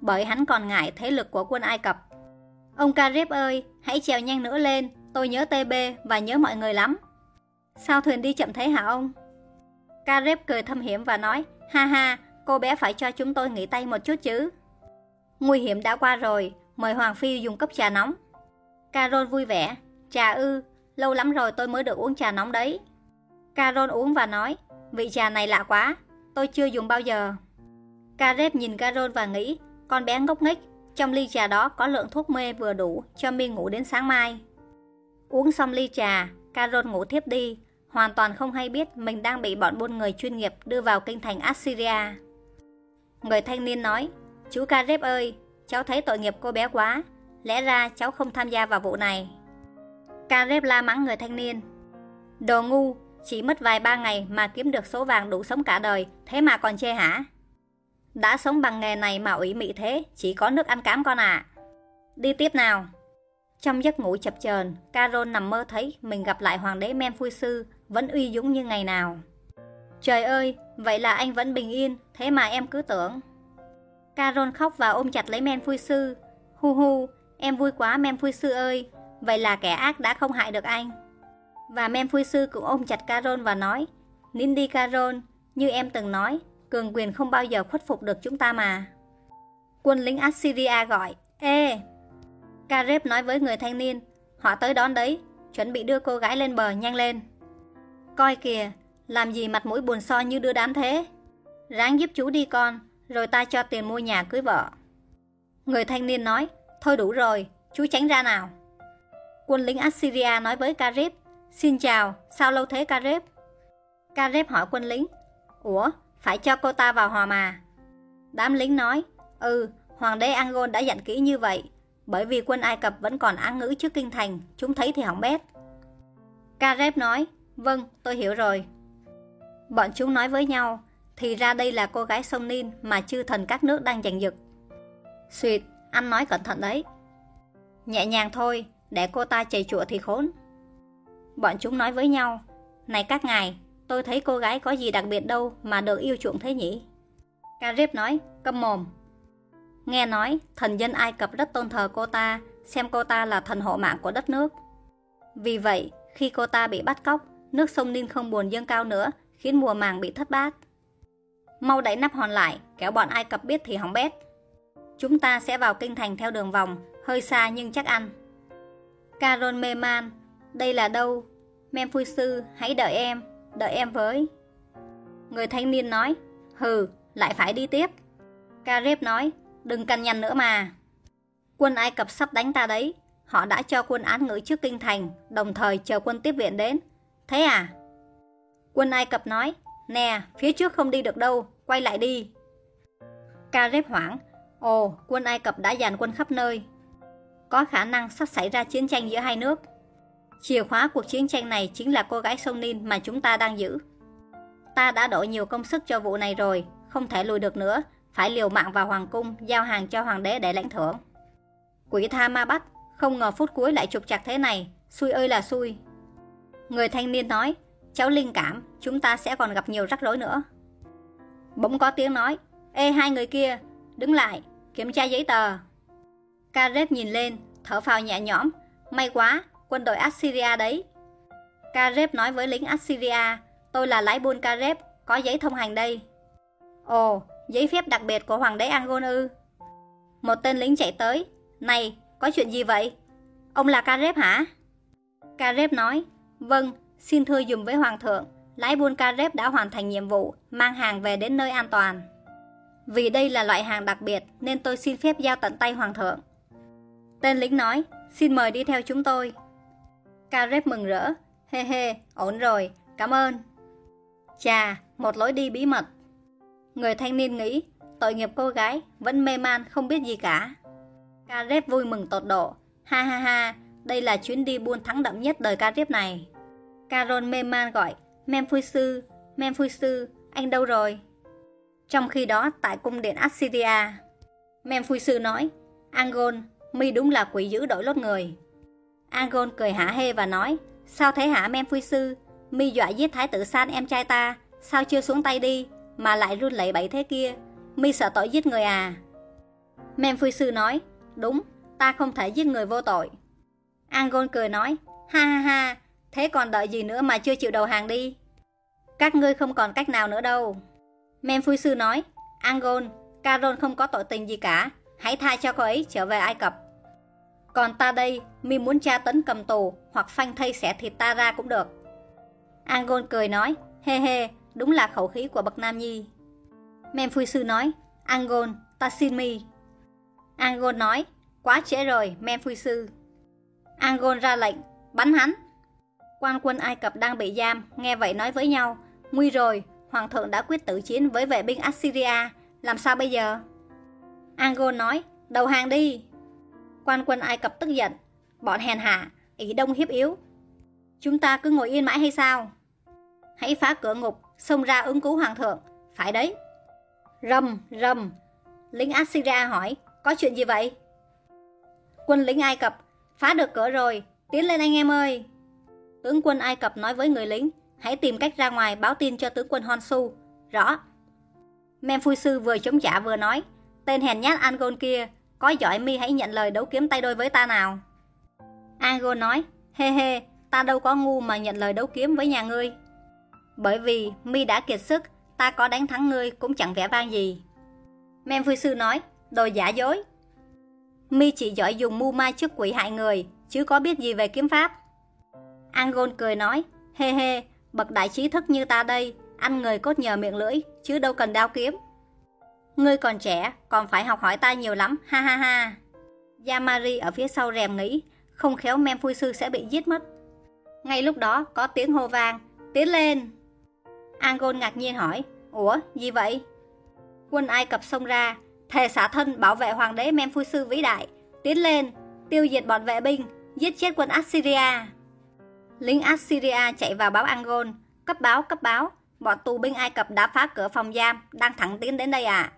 Bởi hắn còn ngại thế lực của quân Ai Cập. Ông Carib ơi, hãy trèo nhanh nữa lên, tôi nhớ TB và nhớ mọi người lắm. Sao thuyền đi chậm thế hả ông? Carib cười thâm hiểm và nói, ha ha, cô bé phải cho chúng tôi nghỉ tay một chút chứ. Nguy hiểm đã qua rồi, mời Hoàng Phi dùng cốc trà nóng. Carol vui vẻ, trà ư, lâu lắm rồi tôi mới được uống trà nóng đấy. Carol uống và nói, vị trà này lạ quá, tôi chưa dùng bao giờ. Carib nhìn Carol và nghĩ, con bé ngốc nghếch, trong ly trà đó có lượng thuốc mê vừa đủ cho mi ngủ đến sáng mai. Uống xong ly trà, Carol ngủ thiếp đi, hoàn toàn không hay biết mình đang bị bọn buôn người chuyên nghiệp đưa vào kinh thành Assyria. Người thanh niên nói, chú Caleb ơi, cháu thấy tội nghiệp cô bé quá, lẽ ra cháu không tham gia vào vụ này. Caleb la mắng người thanh niên. Đồ ngu, chỉ mất vài ba ngày mà kiếm được số vàng đủ sống cả đời, thế mà còn chê hả? Đã sống bằng nghề này mà ủy mị thế, chỉ có nước ăn cám con à. Đi tiếp nào. Trong giấc ngủ chập chờn, Carol nằm mơ thấy mình gặp lại hoàng đế Sư vẫn uy dũng như ngày nào. Trời ơi, vậy là anh vẫn bình yên, thế mà em cứ tưởng. Carol khóc và ôm chặt lấy Sư. Hu hu, em vui quá Sư ơi, vậy là kẻ ác đã không hại được anh. Và Sư cũng ôm chặt Carol và nói, Nín đi Carol, như em từng nói, cường quyền không bao giờ khuất phục được chúng ta mà. Quân lính Assyria gọi, Ê! Caleb nói với người thanh niên, họ tới đón đấy, chuẩn bị đưa cô gái lên bờ nhanh lên. Coi kìa, làm gì mặt mũi buồn so như đưa đám thế? Ráng giúp chú đi con, rồi ta cho tiền mua nhà cưới vợ. Người thanh niên nói, thôi đủ rồi, chú tránh ra nào. Quân lính Assyria nói với Karib, Xin chào, sao lâu thế Karib? Karib hỏi quân lính, Ủa, phải cho cô ta vào hòa mà. Đám lính nói, Ừ, hoàng đế Angol đã dặn kỹ như vậy, bởi vì quân Ai Cập vẫn còn án ngữ trước kinh thành, chúng thấy thì hỏng bét. Kareb nói, Vâng, tôi hiểu rồi. Bọn chúng nói với nhau, thì ra đây là cô gái sông Nin mà chư thần các nước đang giành giật. Xuyệt, anh nói cẩn thận đấy. Nhẹ nhàng thôi, để cô ta chảy chụa thì khốn. Bọn chúng nói với nhau, này các ngài, tôi thấy cô gái có gì đặc biệt đâu mà được yêu chuộng thế nhỉ? carib nói, câm mồm. Nghe nói, thần dân Ai Cập rất tôn thờ cô ta, xem cô ta là thần hộ mạng của đất nước. Vì vậy, khi cô ta bị bắt cóc, nước sông Nin không buồn dâng cao nữa, khiến mùa màng bị thất bát. Mau đẩy nắp hòn lại, kéo bọn Ai Cập biết thì hỏng bét. Chúng ta sẽ vào kinh thành theo đường vòng, hơi xa nhưng chắc ăn. Carol mê man, đây là đâu? Mem sư, hãy đợi em, đợi em với. Người thanh niên nói, hừ, lại phải đi tiếp. Kareb nói, đừng cằn nhằn nữa mà. Quân Ai Cập sắp đánh ta đấy, họ đã cho quân án ngữ trước kinh thành, đồng thời chờ quân tiếp viện đến. Thế à? Quân Ai Cập nói, nè, phía trước không đi được đâu, quay lại đi. Kareb hoảng, ồ, quân Ai Cập đã dàn quân khắp nơi. Có khả năng sắp xảy ra chiến tranh giữa hai nước. Chìa khóa cuộc chiến tranh này chính là cô gái sông Nin mà chúng ta đang giữ. Ta đã đổ nhiều công sức cho vụ này rồi, không thể lùi được nữa, phải liều mạng vào hoàng cung, giao hàng cho hoàng đế để lãnh thưởng. Quỷ tha ma bắt, không ngờ phút cuối lại trục chặt thế này, xui ơi là xui. Người thanh niên nói, cháu linh cảm, chúng ta sẽ còn gặp nhiều rắc rối nữa. Bỗng có tiếng nói, ê hai người kia, đứng lại, kiểm tra giấy tờ. Kareb nhìn lên, thở phào nhẹ nhõm, may quá, quân đội Assyria đấy. Kareb nói với lính Assyria, tôi là lái buôn Kareb, có giấy thông hành đây. Ồ, giấy phép đặc biệt của hoàng đế Angon ư. Một tên lính chạy tới, này, có chuyện gì vậy? Ông là Kareb hả? Kareb nói, vâng, xin thưa dùng với hoàng thượng, lái buôn Kareb đã hoàn thành nhiệm vụ, mang hàng về đến nơi an toàn. Vì đây là loại hàng đặc biệt nên tôi xin phép giao tận tay hoàng thượng. Tên lính nói, xin mời đi theo chúng tôi. Kareb mừng rỡ, hê hê, ổn rồi, cảm ơn. Chà, một lối đi bí mật. Người thanh niên nghĩ, tội nghiệp cô gái, vẫn mê man không biết gì cả. Kareb vui mừng tột độ, ha ha ha, đây là chuyến đi buôn thắng đậm nhất đời Kareb này. Carol mê man gọi, Mem Phui Sư, Sư, anh đâu rồi? Trong khi đó, tại cung điện Assyria, Mem Sư nói, Angon, mi đúng là quỷ dữ đổi lốt người. Angon cười hả hê và nói, sao thế hả Memphi Sư? Mi dọa giết thái tử San em trai ta, sao chưa xuống tay đi, mà lại run lẩy bẩy thế kia? Mi sợ tội giết người à? Memphi Sư nói, đúng, ta không thể giết người vô tội. Angon cười nói, ha ha ha, thế còn đợi gì nữa mà chưa chịu đầu hàng đi? Các ngươi không còn cách nào nữa đâu. Memphi Sư nói, Angon, Caron không có tội tình gì cả, hãy tha cho cô ấy trở về Ai Cập. Còn ta đây, mi muốn tra tấn cầm tù hoặc phanh thây xẻ thịt ta ra cũng được. Angon cười nói, hê hê, đúng là khẩu khí của bậc nam nhi. Mem Sư nói, Angon, ta xin mi. Angon nói, quá trễ rồi, Mem Sư. Angon ra lệnh, bắn hắn. Quan quân Ai Cập đang bị giam, nghe vậy nói với nhau, nguy rồi, Hoàng thượng đã quyết tử chiến với vệ binh Assyria, làm sao bây giờ? Angon nói, đầu hàng đi. Quan quân Ai Cập tức giận, bọn hèn hạ, ý đông hiếp yếu. Chúng ta cứ ngồi yên mãi hay sao? Hãy phá cửa ngục, xông ra ứng cứu hoàng thượng, phải đấy. Rầm, rầm, lính Assyria hỏi, có chuyện gì vậy? Quân lính Ai Cập, phá được cửa rồi, tiến lên anh em ơi. Tướng quân Ai Cập nói với người lính, hãy tìm cách ra ngoài báo tin cho tướng quân Honsu. Rõ. Memphui sư vừa chống trả vừa nói, tên hèn nhát Angon kia, có giỏi mi hãy nhận lời đấu kiếm tay đôi với ta nào. Ago nói, hê hê, ta đâu có ngu mà nhận lời đấu kiếm với nhà ngươi. Bởi vì mi đã kiệt sức, ta có đánh thắng ngươi cũng chẳng vẻ vang gì. Sư nói, đồ giả dối. Mi chỉ giỏi dùng mưu ma trước quỷ hại người, chứ có biết gì về kiếm pháp. Angon cười nói, hê hê, bậc đại trí thức như ta đây, ăn người cốt nhờ miệng lưỡi, chứ đâu cần đao kiếm. Ngươi còn trẻ, còn phải học hỏi ta nhiều lắm, ha ha ha. Yamari ở phía sau rèm nghĩ, không khéo men phui sư sẽ bị giết mất. Ngay lúc đó có tiếng hô vang, tiến lên. Angon ngạc nhiên hỏi, ủa, gì vậy? Quân Ai Cập xông ra, thề xả thân bảo vệ hoàng đế men phui sư vĩ đại, tiến lên, tiêu diệt bọn vệ binh, giết chết quân Assyria. Lính Assyria chạy vào báo Angon, cấp báo cấp báo, bọn tù binh Ai Cập đã phá cửa phòng giam, đang thẳng tiến đến đây à.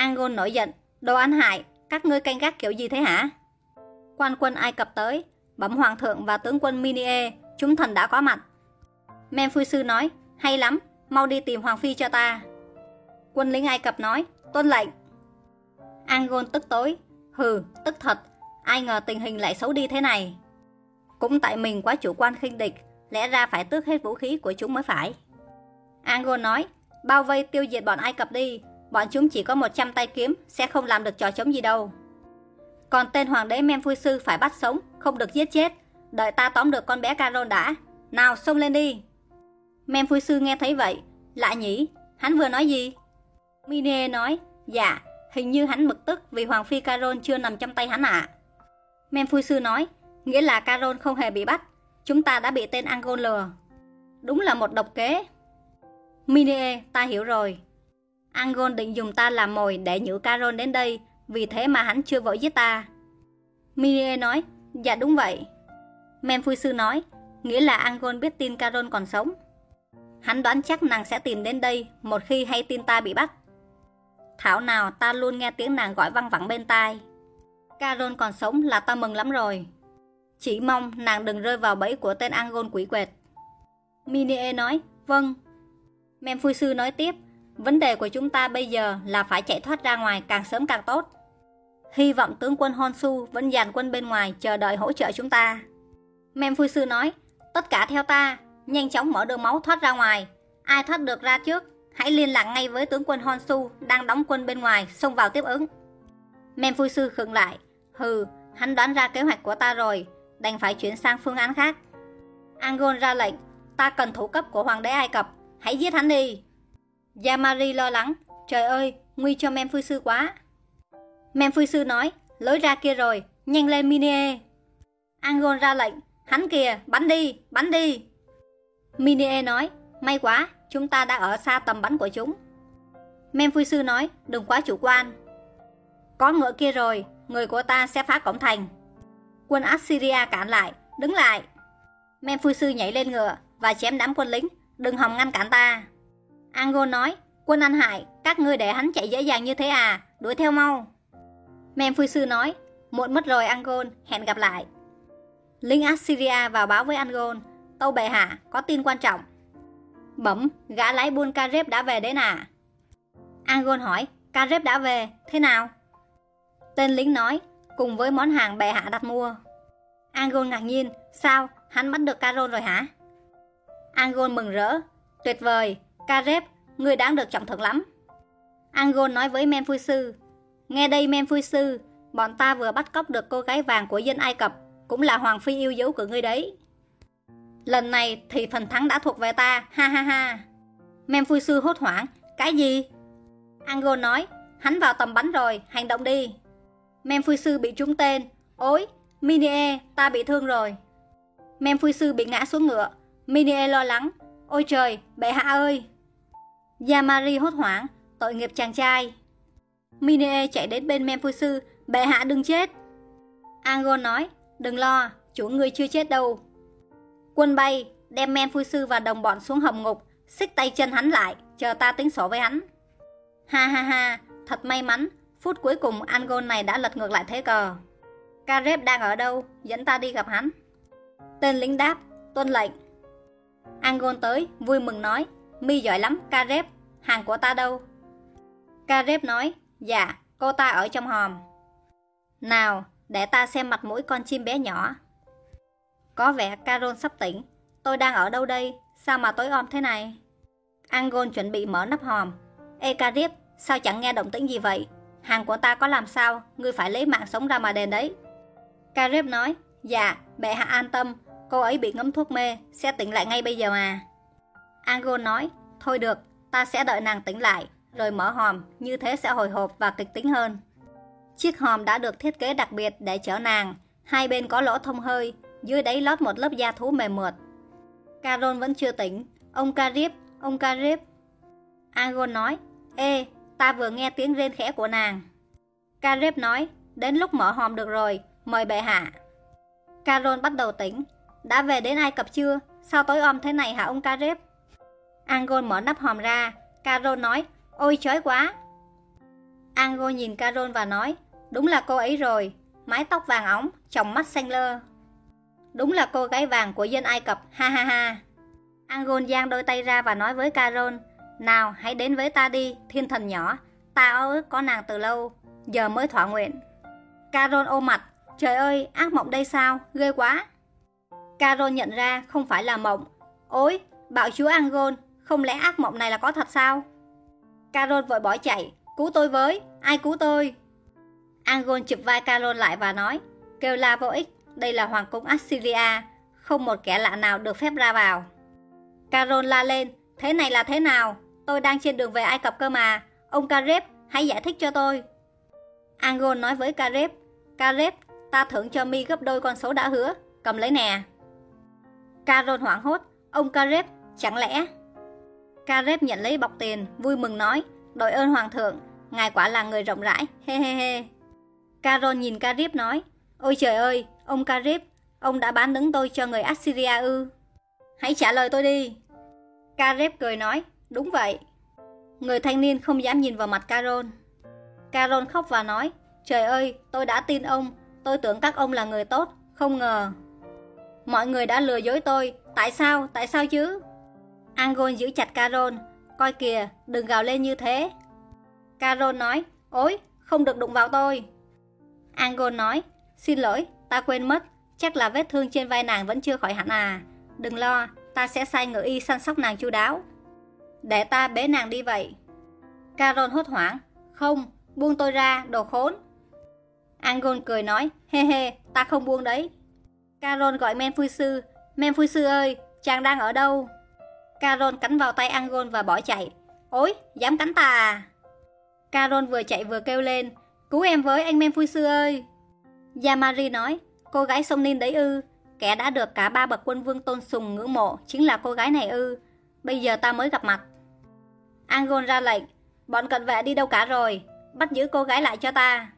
Angon nổi giận, đồ ăn hại, các ngươi canh gác kiểu gì thế hả? Quan quân Ai Cập tới, bẩm hoàng thượng và tướng quân Minie, chúng thần đã có mặt. Phui sư nói, hay lắm, mau đi tìm hoàng phi cho ta. Quân lính Ai Cập nói, tuân lệnh. Angon tức tối, hừ, tức thật, ai ngờ tình hình lại xấu đi thế này. Cũng tại mình quá chủ quan khinh địch, lẽ ra phải tước hết vũ khí của chúng mới phải. Angon nói, bao vây tiêu diệt bọn Ai Cập đi, bọn chúng chỉ có 100 tay kiếm, sẽ không làm được trò chống gì đâu. Còn tên hoàng đế Phui sư phải bắt sống, không được giết chết, đợi ta tóm được con bé Caron đã. Nào, xông lên đi. Phui sư nghe thấy vậy, lạ nhỉ, hắn vừa nói gì? Mine nói, dạ, hình như hắn bực tức vì Hoàng Phi Caron chưa nằm trong tay hắn ạ. À. Phui sư nói, nghĩa là Caron không hề bị bắt, chúng ta đã bị tên Angol lừa. Đúng là một độc kế. Mine, ta hiểu rồi. Angon định dùng ta làm mồi để nhử Caron đến đây, vì thế mà hắn chưa vội giết ta. Mirie nói, dạ đúng vậy. Phui sư nói, nghĩa là Angon biết tin Caron còn sống. Hắn đoán chắc nàng sẽ tìm đến đây một khi hay tin ta bị bắt. Thảo nào ta luôn nghe tiếng nàng gọi văng vẳng bên tai. Caron còn sống là ta mừng lắm rồi. Chỉ mong nàng đừng rơi vào bẫy của tên Angon quỷ quệt. Minie nói, vâng. Phui sư nói tiếp, vấn đề của chúng ta bây giờ là phải chạy thoát ra ngoài càng sớm càng tốt. Hy vọng tướng quân Honsu vẫn dàn quân bên ngoài chờ đợi hỗ trợ chúng ta. Phui sư nói, tất cả theo ta, nhanh chóng mở đường máu thoát ra ngoài. Ai thoát được ra trước, hãy liên lạc ngay với tướng quân Honsu đang đóng quân bên ngoài, xông vào tiếp ứng. Phui sư khựng lại, hừ, hắn đoán ra kế hoạch của ta rồi, đành phải chuyển sang phương án khác. Angon ra lệnh, ta cần thủ cấp của hoàng đế Ai Cập, hãy giết hắn đi. Yamari lo lắng, trời ơi, nguy cho Phui sư quá. Phui sư nói, lối ra kia rồi, nhanh lên Minie. Angon ra lệnh, hắn kìa, bắn đi, bắn đi. Minie nói, may quá, chúng ta đã ở xa tầm bắn của chúng. Phui sư nói, đừng quá chủ quan. Có ngựa kia rồi, người của ta sẽ phá cổng thành. Quân Assyria cản lại, đứng lại. Phui sư nhảy lên ngựa và chém đám quân lính, đừng hòng ngăn cản ta. Angol nói, quân anh Hải, các ngươi để hắn chạy dễ dàng như thế à, đuổi theo mau. Phui sư nói, muộn mất rồi Angon, hẹn gặp lại. Lính Assyria vào báo với Angon, tâu bệ hạ, có tin quan trọng. Bẩm, gã lái buôn Kareb đã về đến à? Angon hỏi, Kareb đã về, thế nào? Tên lính nói, cùng với món hàng bệ hạ đặt mua. Angon ngạc nhiên, sao, hắn bắt được Caron rồi hả? Angon mừng rỡ, tuyệt vời, Kareb, người đáng được trọng thưởng lắm. Angon nói với Phui sư, nghe đây Phui sư, bọn ta vừa bắt cóc được cô gái vàng của dân Ai Cập, cũng là hoàng phi yêu dấu của ngươi đấy. Lần này thì phần thắng đã thuộc về ta, ha ha ha. Phui sư hốt hoảng, cái gì? Angon nói, hắn vào tầm bắn rồi, hành động đi. Phui sư bị trúng tên, ối, Minie, ta bị thương rồi. Phui sư bị ngã xuống ngựa, Minie lo lắng, ôi trời, bệ hạ ơi. Yamari hốt hoảng, tội nghiệp chàng trai. Minie chạy đến bên Phui sư, bệ hạ đừng chết. Angon nói, đừng lo, chủ người chưa chết đâu. Quân bay, đem Phui sư và đồng bọn xuống hầm ngục, xích tay chân hắn lại, chờ ta tính sổ với hắn. Ha ha ha, thật may mắn, phút cuối cùng Angon này đã lật ngược lại thế cờ. Kareb đang ở đâu, dẫn ta đi gặp hắn. Tên lính đáp, tuân lệnh. Angon tới, vui mừng nói, mi giỏi lắm, Kareb, hàng của ta đâu? Kareb nói, dạ, cô ta ở trong hòm. Nào, để ta xem mặt mũi con chim bé nhỏ. Có vẻ Caron sắp tỉnh. Tôi đang ở đâu đây? Sao mà tối om thế này? Angon chuẩn bị mở nắp hòm. Ê Karib, sao chẳng nghe động tĩnh gì vậy? Hàng của ta có làm sao? Ngươi phải lấy mạng sống ra mà đền đấy. Karib nói, dạ, bệ hạ an tâm. Cô ấy bị ngấm thuốc mê, sẽ tỉnh lại ngay bây giờ mà. Angon nói, thôi được, ta sẽ đợi nàng tỉnh lại, rồi mở hòm, như thế sẽ hồi hộp và kịch tính hơn. Chiếc hòm đã được thiết kế đặc biệt để chở nàng, hai bên có lỗ thông hơi, dưới đáy lót một lớp da thú mềm mượt. Caron vẫn chưa tỉnh. Ông Carib, ông Carib. Angon nói, Ê, ta vừa nghe tiếng rên khẽ của nàng. Carib nói, đến lúc mở hòm được rồi, mời bệ hạ. Caron bắt đầu tỉnh. Đã về đến Ai Cập chưa? Sao tối om thế này hả ông Karep? Angol mở nắp hòm ra. carol nói, ôi chói quá. Angol nhìn carol và nói, đúng là cô ấy rồi. Mái tóc vàng óng, tròng mắt xanh lơ. Đúng là cô gái vàng của dân Ai Cập, ha ha ha. Angol giang đôi tay ra và nói với carol nào hãy đến với ta đi, thiên thần nhỏ, ta ao ước có nàng từ lâu, giờ mới thỏa nguyện. carol ôm mặt, trời ơi, ác mộng đây sao, ghê quá. Carol nhận ra không phải là mộng. Ôi, bạo chúa Angol, không lẽ ác mộng này là có thật sao? Carol vội bỏ chạy, cứu tôi với, ai cứu tôi? Angol chụp vai Carol lại và nói, kêu la vô ích, đây là hoàng cung Assyria, không một kẻ lạ nào được phép ra vào. Carol la lên, thế này là thế nào? Tôi đang trên đường về Ai Cập cơ mà, ông Caleb, hãy giải thích cho tôi. Angol nói với Caleb, Caleb, ta thưởng cho mi gấp đôi con số đã hứa, cầm lấy nè. Caron hoảng hốt, ông Caleb, chẳng lẽ... Caleb nhận lấy bọc tiền, vui mừng nói, đội ơn hoàng thượng, ngài quả là người rộng rãi, he he he. Caron nhìn Caleb nói, ôi trời ơi, ông Caleb, ông đã bán đứng tôi cho người Assyria ư. Hãy trả lời tôi đi. Caleb cười nói, đúng vậy. Người thanh niên không dám nhìn vào mặt Caron. Caron khóc và nói, trời ơi, tôi đã tin ông, tôi tưởng các ông là người tốt, không ngờ. Mọi người đã lừa dối tôi, tại sao, tại sao chứ? Angon giữ chặt Carol, coi kìa, đừng gào lên như thế. Carol nói, ôi, không được đụng vào tôi. Angon nói, xin lỗi, ta quên mất, chắc là vết thương trên vai nàng vẫn chưa khỏi hẳn à. Đừng lo, ta sẽ sai ngự y săn sóc nàng chu đáo. Để ta bế nàng đi vậy. Carol hốt hoảng, không, buông tôi ra, đồ khốn. Angon cười nói, he he, ta không buông đấy. Caron gọi men phui sư, men sư ơi, chàng đang ở đâu? Caron cắn vào tay Angon và bỏ chạy. Ôi, dám cắn ta à? Caron vừa chạy vừa kêu lên, cứu em với anh men sư ơi. Yamari nói, cô gái sông Ninh đấy ư, kẻ đã được cả ba bậc quân vương tôn sùng ngưỡng mộ chính là cô gái này ư. Bây giờ ta mới gặp mặt. Angon ra lệnh, bọn cận vệ đi đâu cả rồi, bắt giữ cô gái lại cho ta.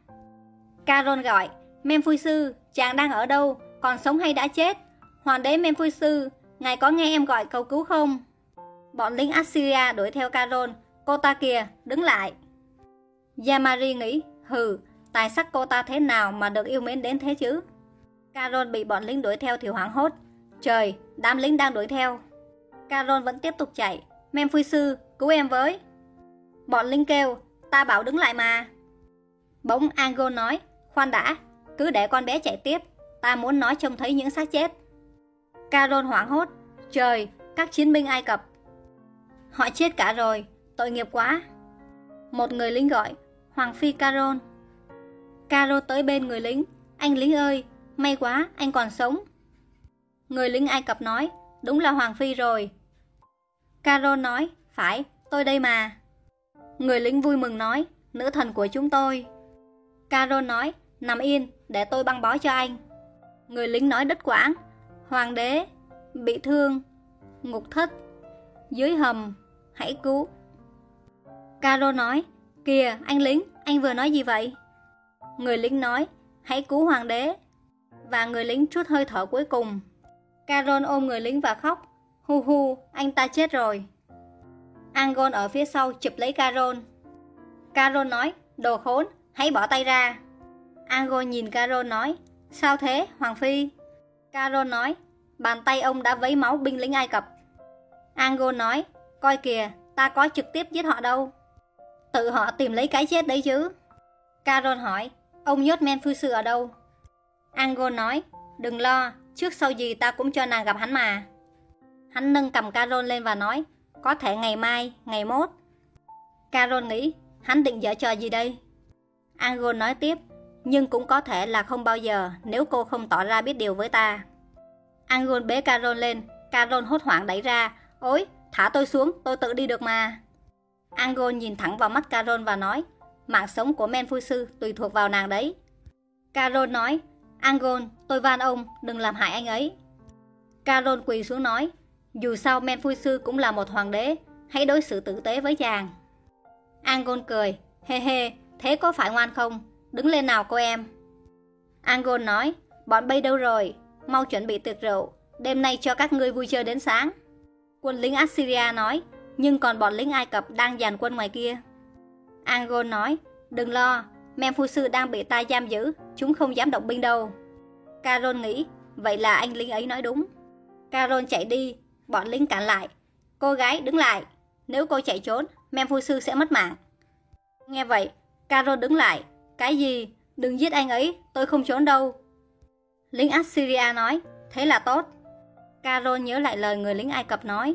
Caron gọi, Memphui sư, chàng đang ở đâu, còn sống hay đã chết? Hoàng đế Memphui sư, ngài có nghe em gọi cầu cứu không? Bọn lính Assyria đuổi theo Caron, cô ta kìa, đứng lại. Yamari nghĩ, hừ, tài sắc cô ta thế nào mà được yêu mến đến thế chứ? Caron bị bọn lính đuổi theo thì hoảng hốt. Trời, đám lính đang đuổi theo. Caron vẫn tiếp tục chạy. Memphui sư, cứu em với. Bọn lính kêu, ta bảo đứng lại mà. Bỗng Angon nói, khoan đã, cứ để con bé chạy tiếp, ta muốn nói trông thấy những xác chết. carol hoảng hốt, trời, các chiến binh Ai Cập. Họ chết cả rồi, tội nghiệp quá. Một người lính gọi, Hoàng Phi carol carol tới bên người lính, anh lính ơi, may quá, anh còn sống. Người lính Ai Cập nói, đúng là Hoàng Phi rồi. carol nói, phải, tôi đây mà. Người lính vui mừng nói, nữ thần của chúng tôi. carol nói, nằm yên, để tôi băng bó cho anh. Người lính nói đất quãng, hoàng đế, bị thương, ngục thất, dưới hầm, hãy cứu. Caro nói, kìa anh lính, anh vừa nói gì vậy? Người lính nói, hãy cứu hoàng đế. Và người lính trút hơi thở cuối cùng. Caron ôm người lính và khóc. Hu hu, anh ta chết rồi. Angon ở phía sau chụp lấy Caron. Caron nói, đồ khốn, hãy bỏ tay ra. Angon nhìn Caron nói, sao thế, Hoàng Phi? Caron nói, bàn tay ông đã vấy máu binh lính Ai Cập. Ango nói, coi kìa, ta có trực tiếp giết họ đâu. Tự họ tìm lấy cái chết đấy chứ. Caron hỏi, ông nhốt men phu sư ở đâu? Ango nói, đừng lo, trước sau gì ta cũng cho nàng gặp hắn mà. Hắn nâng cầm Caron lên và nói, có thể ngày mai, ngày mốt. Caron nghĩ, hắn định dở trò gì đây? Ango nói tiếp, nhưng cũng có thể là không bao giờ nếu cô không tỏ ra biết điều với ta. Angul bế Carol lên, Carol hốt hoảng đẩy ra, ôi, thả tôi xuống, tôi tự đi được mà. Angul nhìn thẳng vào mắt Carol và nói, mạng sống của men phu sư tùy thuộc vào nàng đấy. Carol nói, Angul, Tôi van ông, đừng làm hại anh ấy. Carol quỳ xuống nói, dù sao Menfui sư cũng là một hoàng đế, hãy đối xử tử tế với chàng. Angul cười, hê hê, thế có phải ngoan không? Đứng lên nào cô em. Angon nói, bọn bay đâu rồi? Mau chuẩn bị tiệc rượu, đêm nay cho các ngươi vui chơi đến sáng. Quân lính Assyria nói, nhưng còn bọn lính Ai Cập đang dàn quân ngoài kia. Angon nói, đừng lo, Menphu sư đang bị ta giam giữ, chúng không dám động binh đâu. Carol nghĩ, vậy là anh lính ấy nói đúng. Carol chạy đi, bọn lính cản lại. Cô gái đứng lại, nếu cô chạy trốn, Menphu sư sẽ mất mạng. Nghe vậy, Carol đứng lại. Cái gì? Đừng giết anh ấy, tôi không trốn đâu. Lính Assyria nói, thế là tốt. Carol nhớ lại lời người lính Ai Cập nói.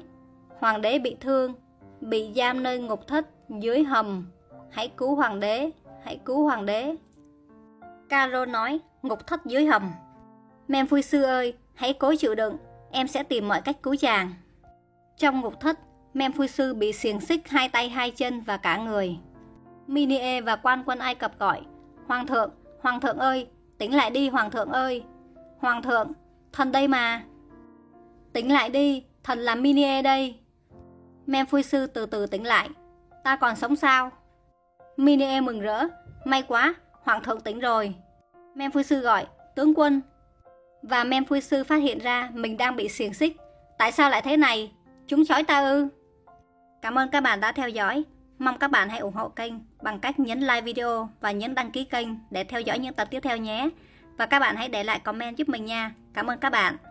Hoàng đế bị thương, bị giam nơi ngục thất dưới hầm. Hãy cứu hoàng đế, hãy cứu hoàng đế. Carol nói, ngục thất dưới hầm. Memphui sư ơi, hãy cố chịu đựng, em sẽ tìm mọi cách cứu chàng. Trong ngục thất, Memphui sư bị xiềng xích hai tay hai chân và cả người. Minie và quan quân Ai Cập gọi, Hoàng thượng, Hoàng thượng ơi, tính lại đi Hoàng thượng ơi. Hoàng thượng, thần đây mà. Tính lại đi, thần là Minie đây. Memphui sư từ từ tỉnh lại. Ta còn sống sao? Minie mừng rỡ. May quá, Hoàng thượng tỉnh rồi. Memphui sư gọi, tướng quân. Và Memphui sư phát hiện ra mình đang bị xiềng xích. Tại sao lại thế này? Chúng chói ta ư? Cảm ơn các bạn đã theo dõi. Mong các bạn hãy ủng hộ kênh bằng cách nhấn like video và nhấn đăng ký kênh để theo dõi những tập tiếp theo nhé. Và các bạn hãy để lại comment giúp mình nha. Cảm ơn các bạn.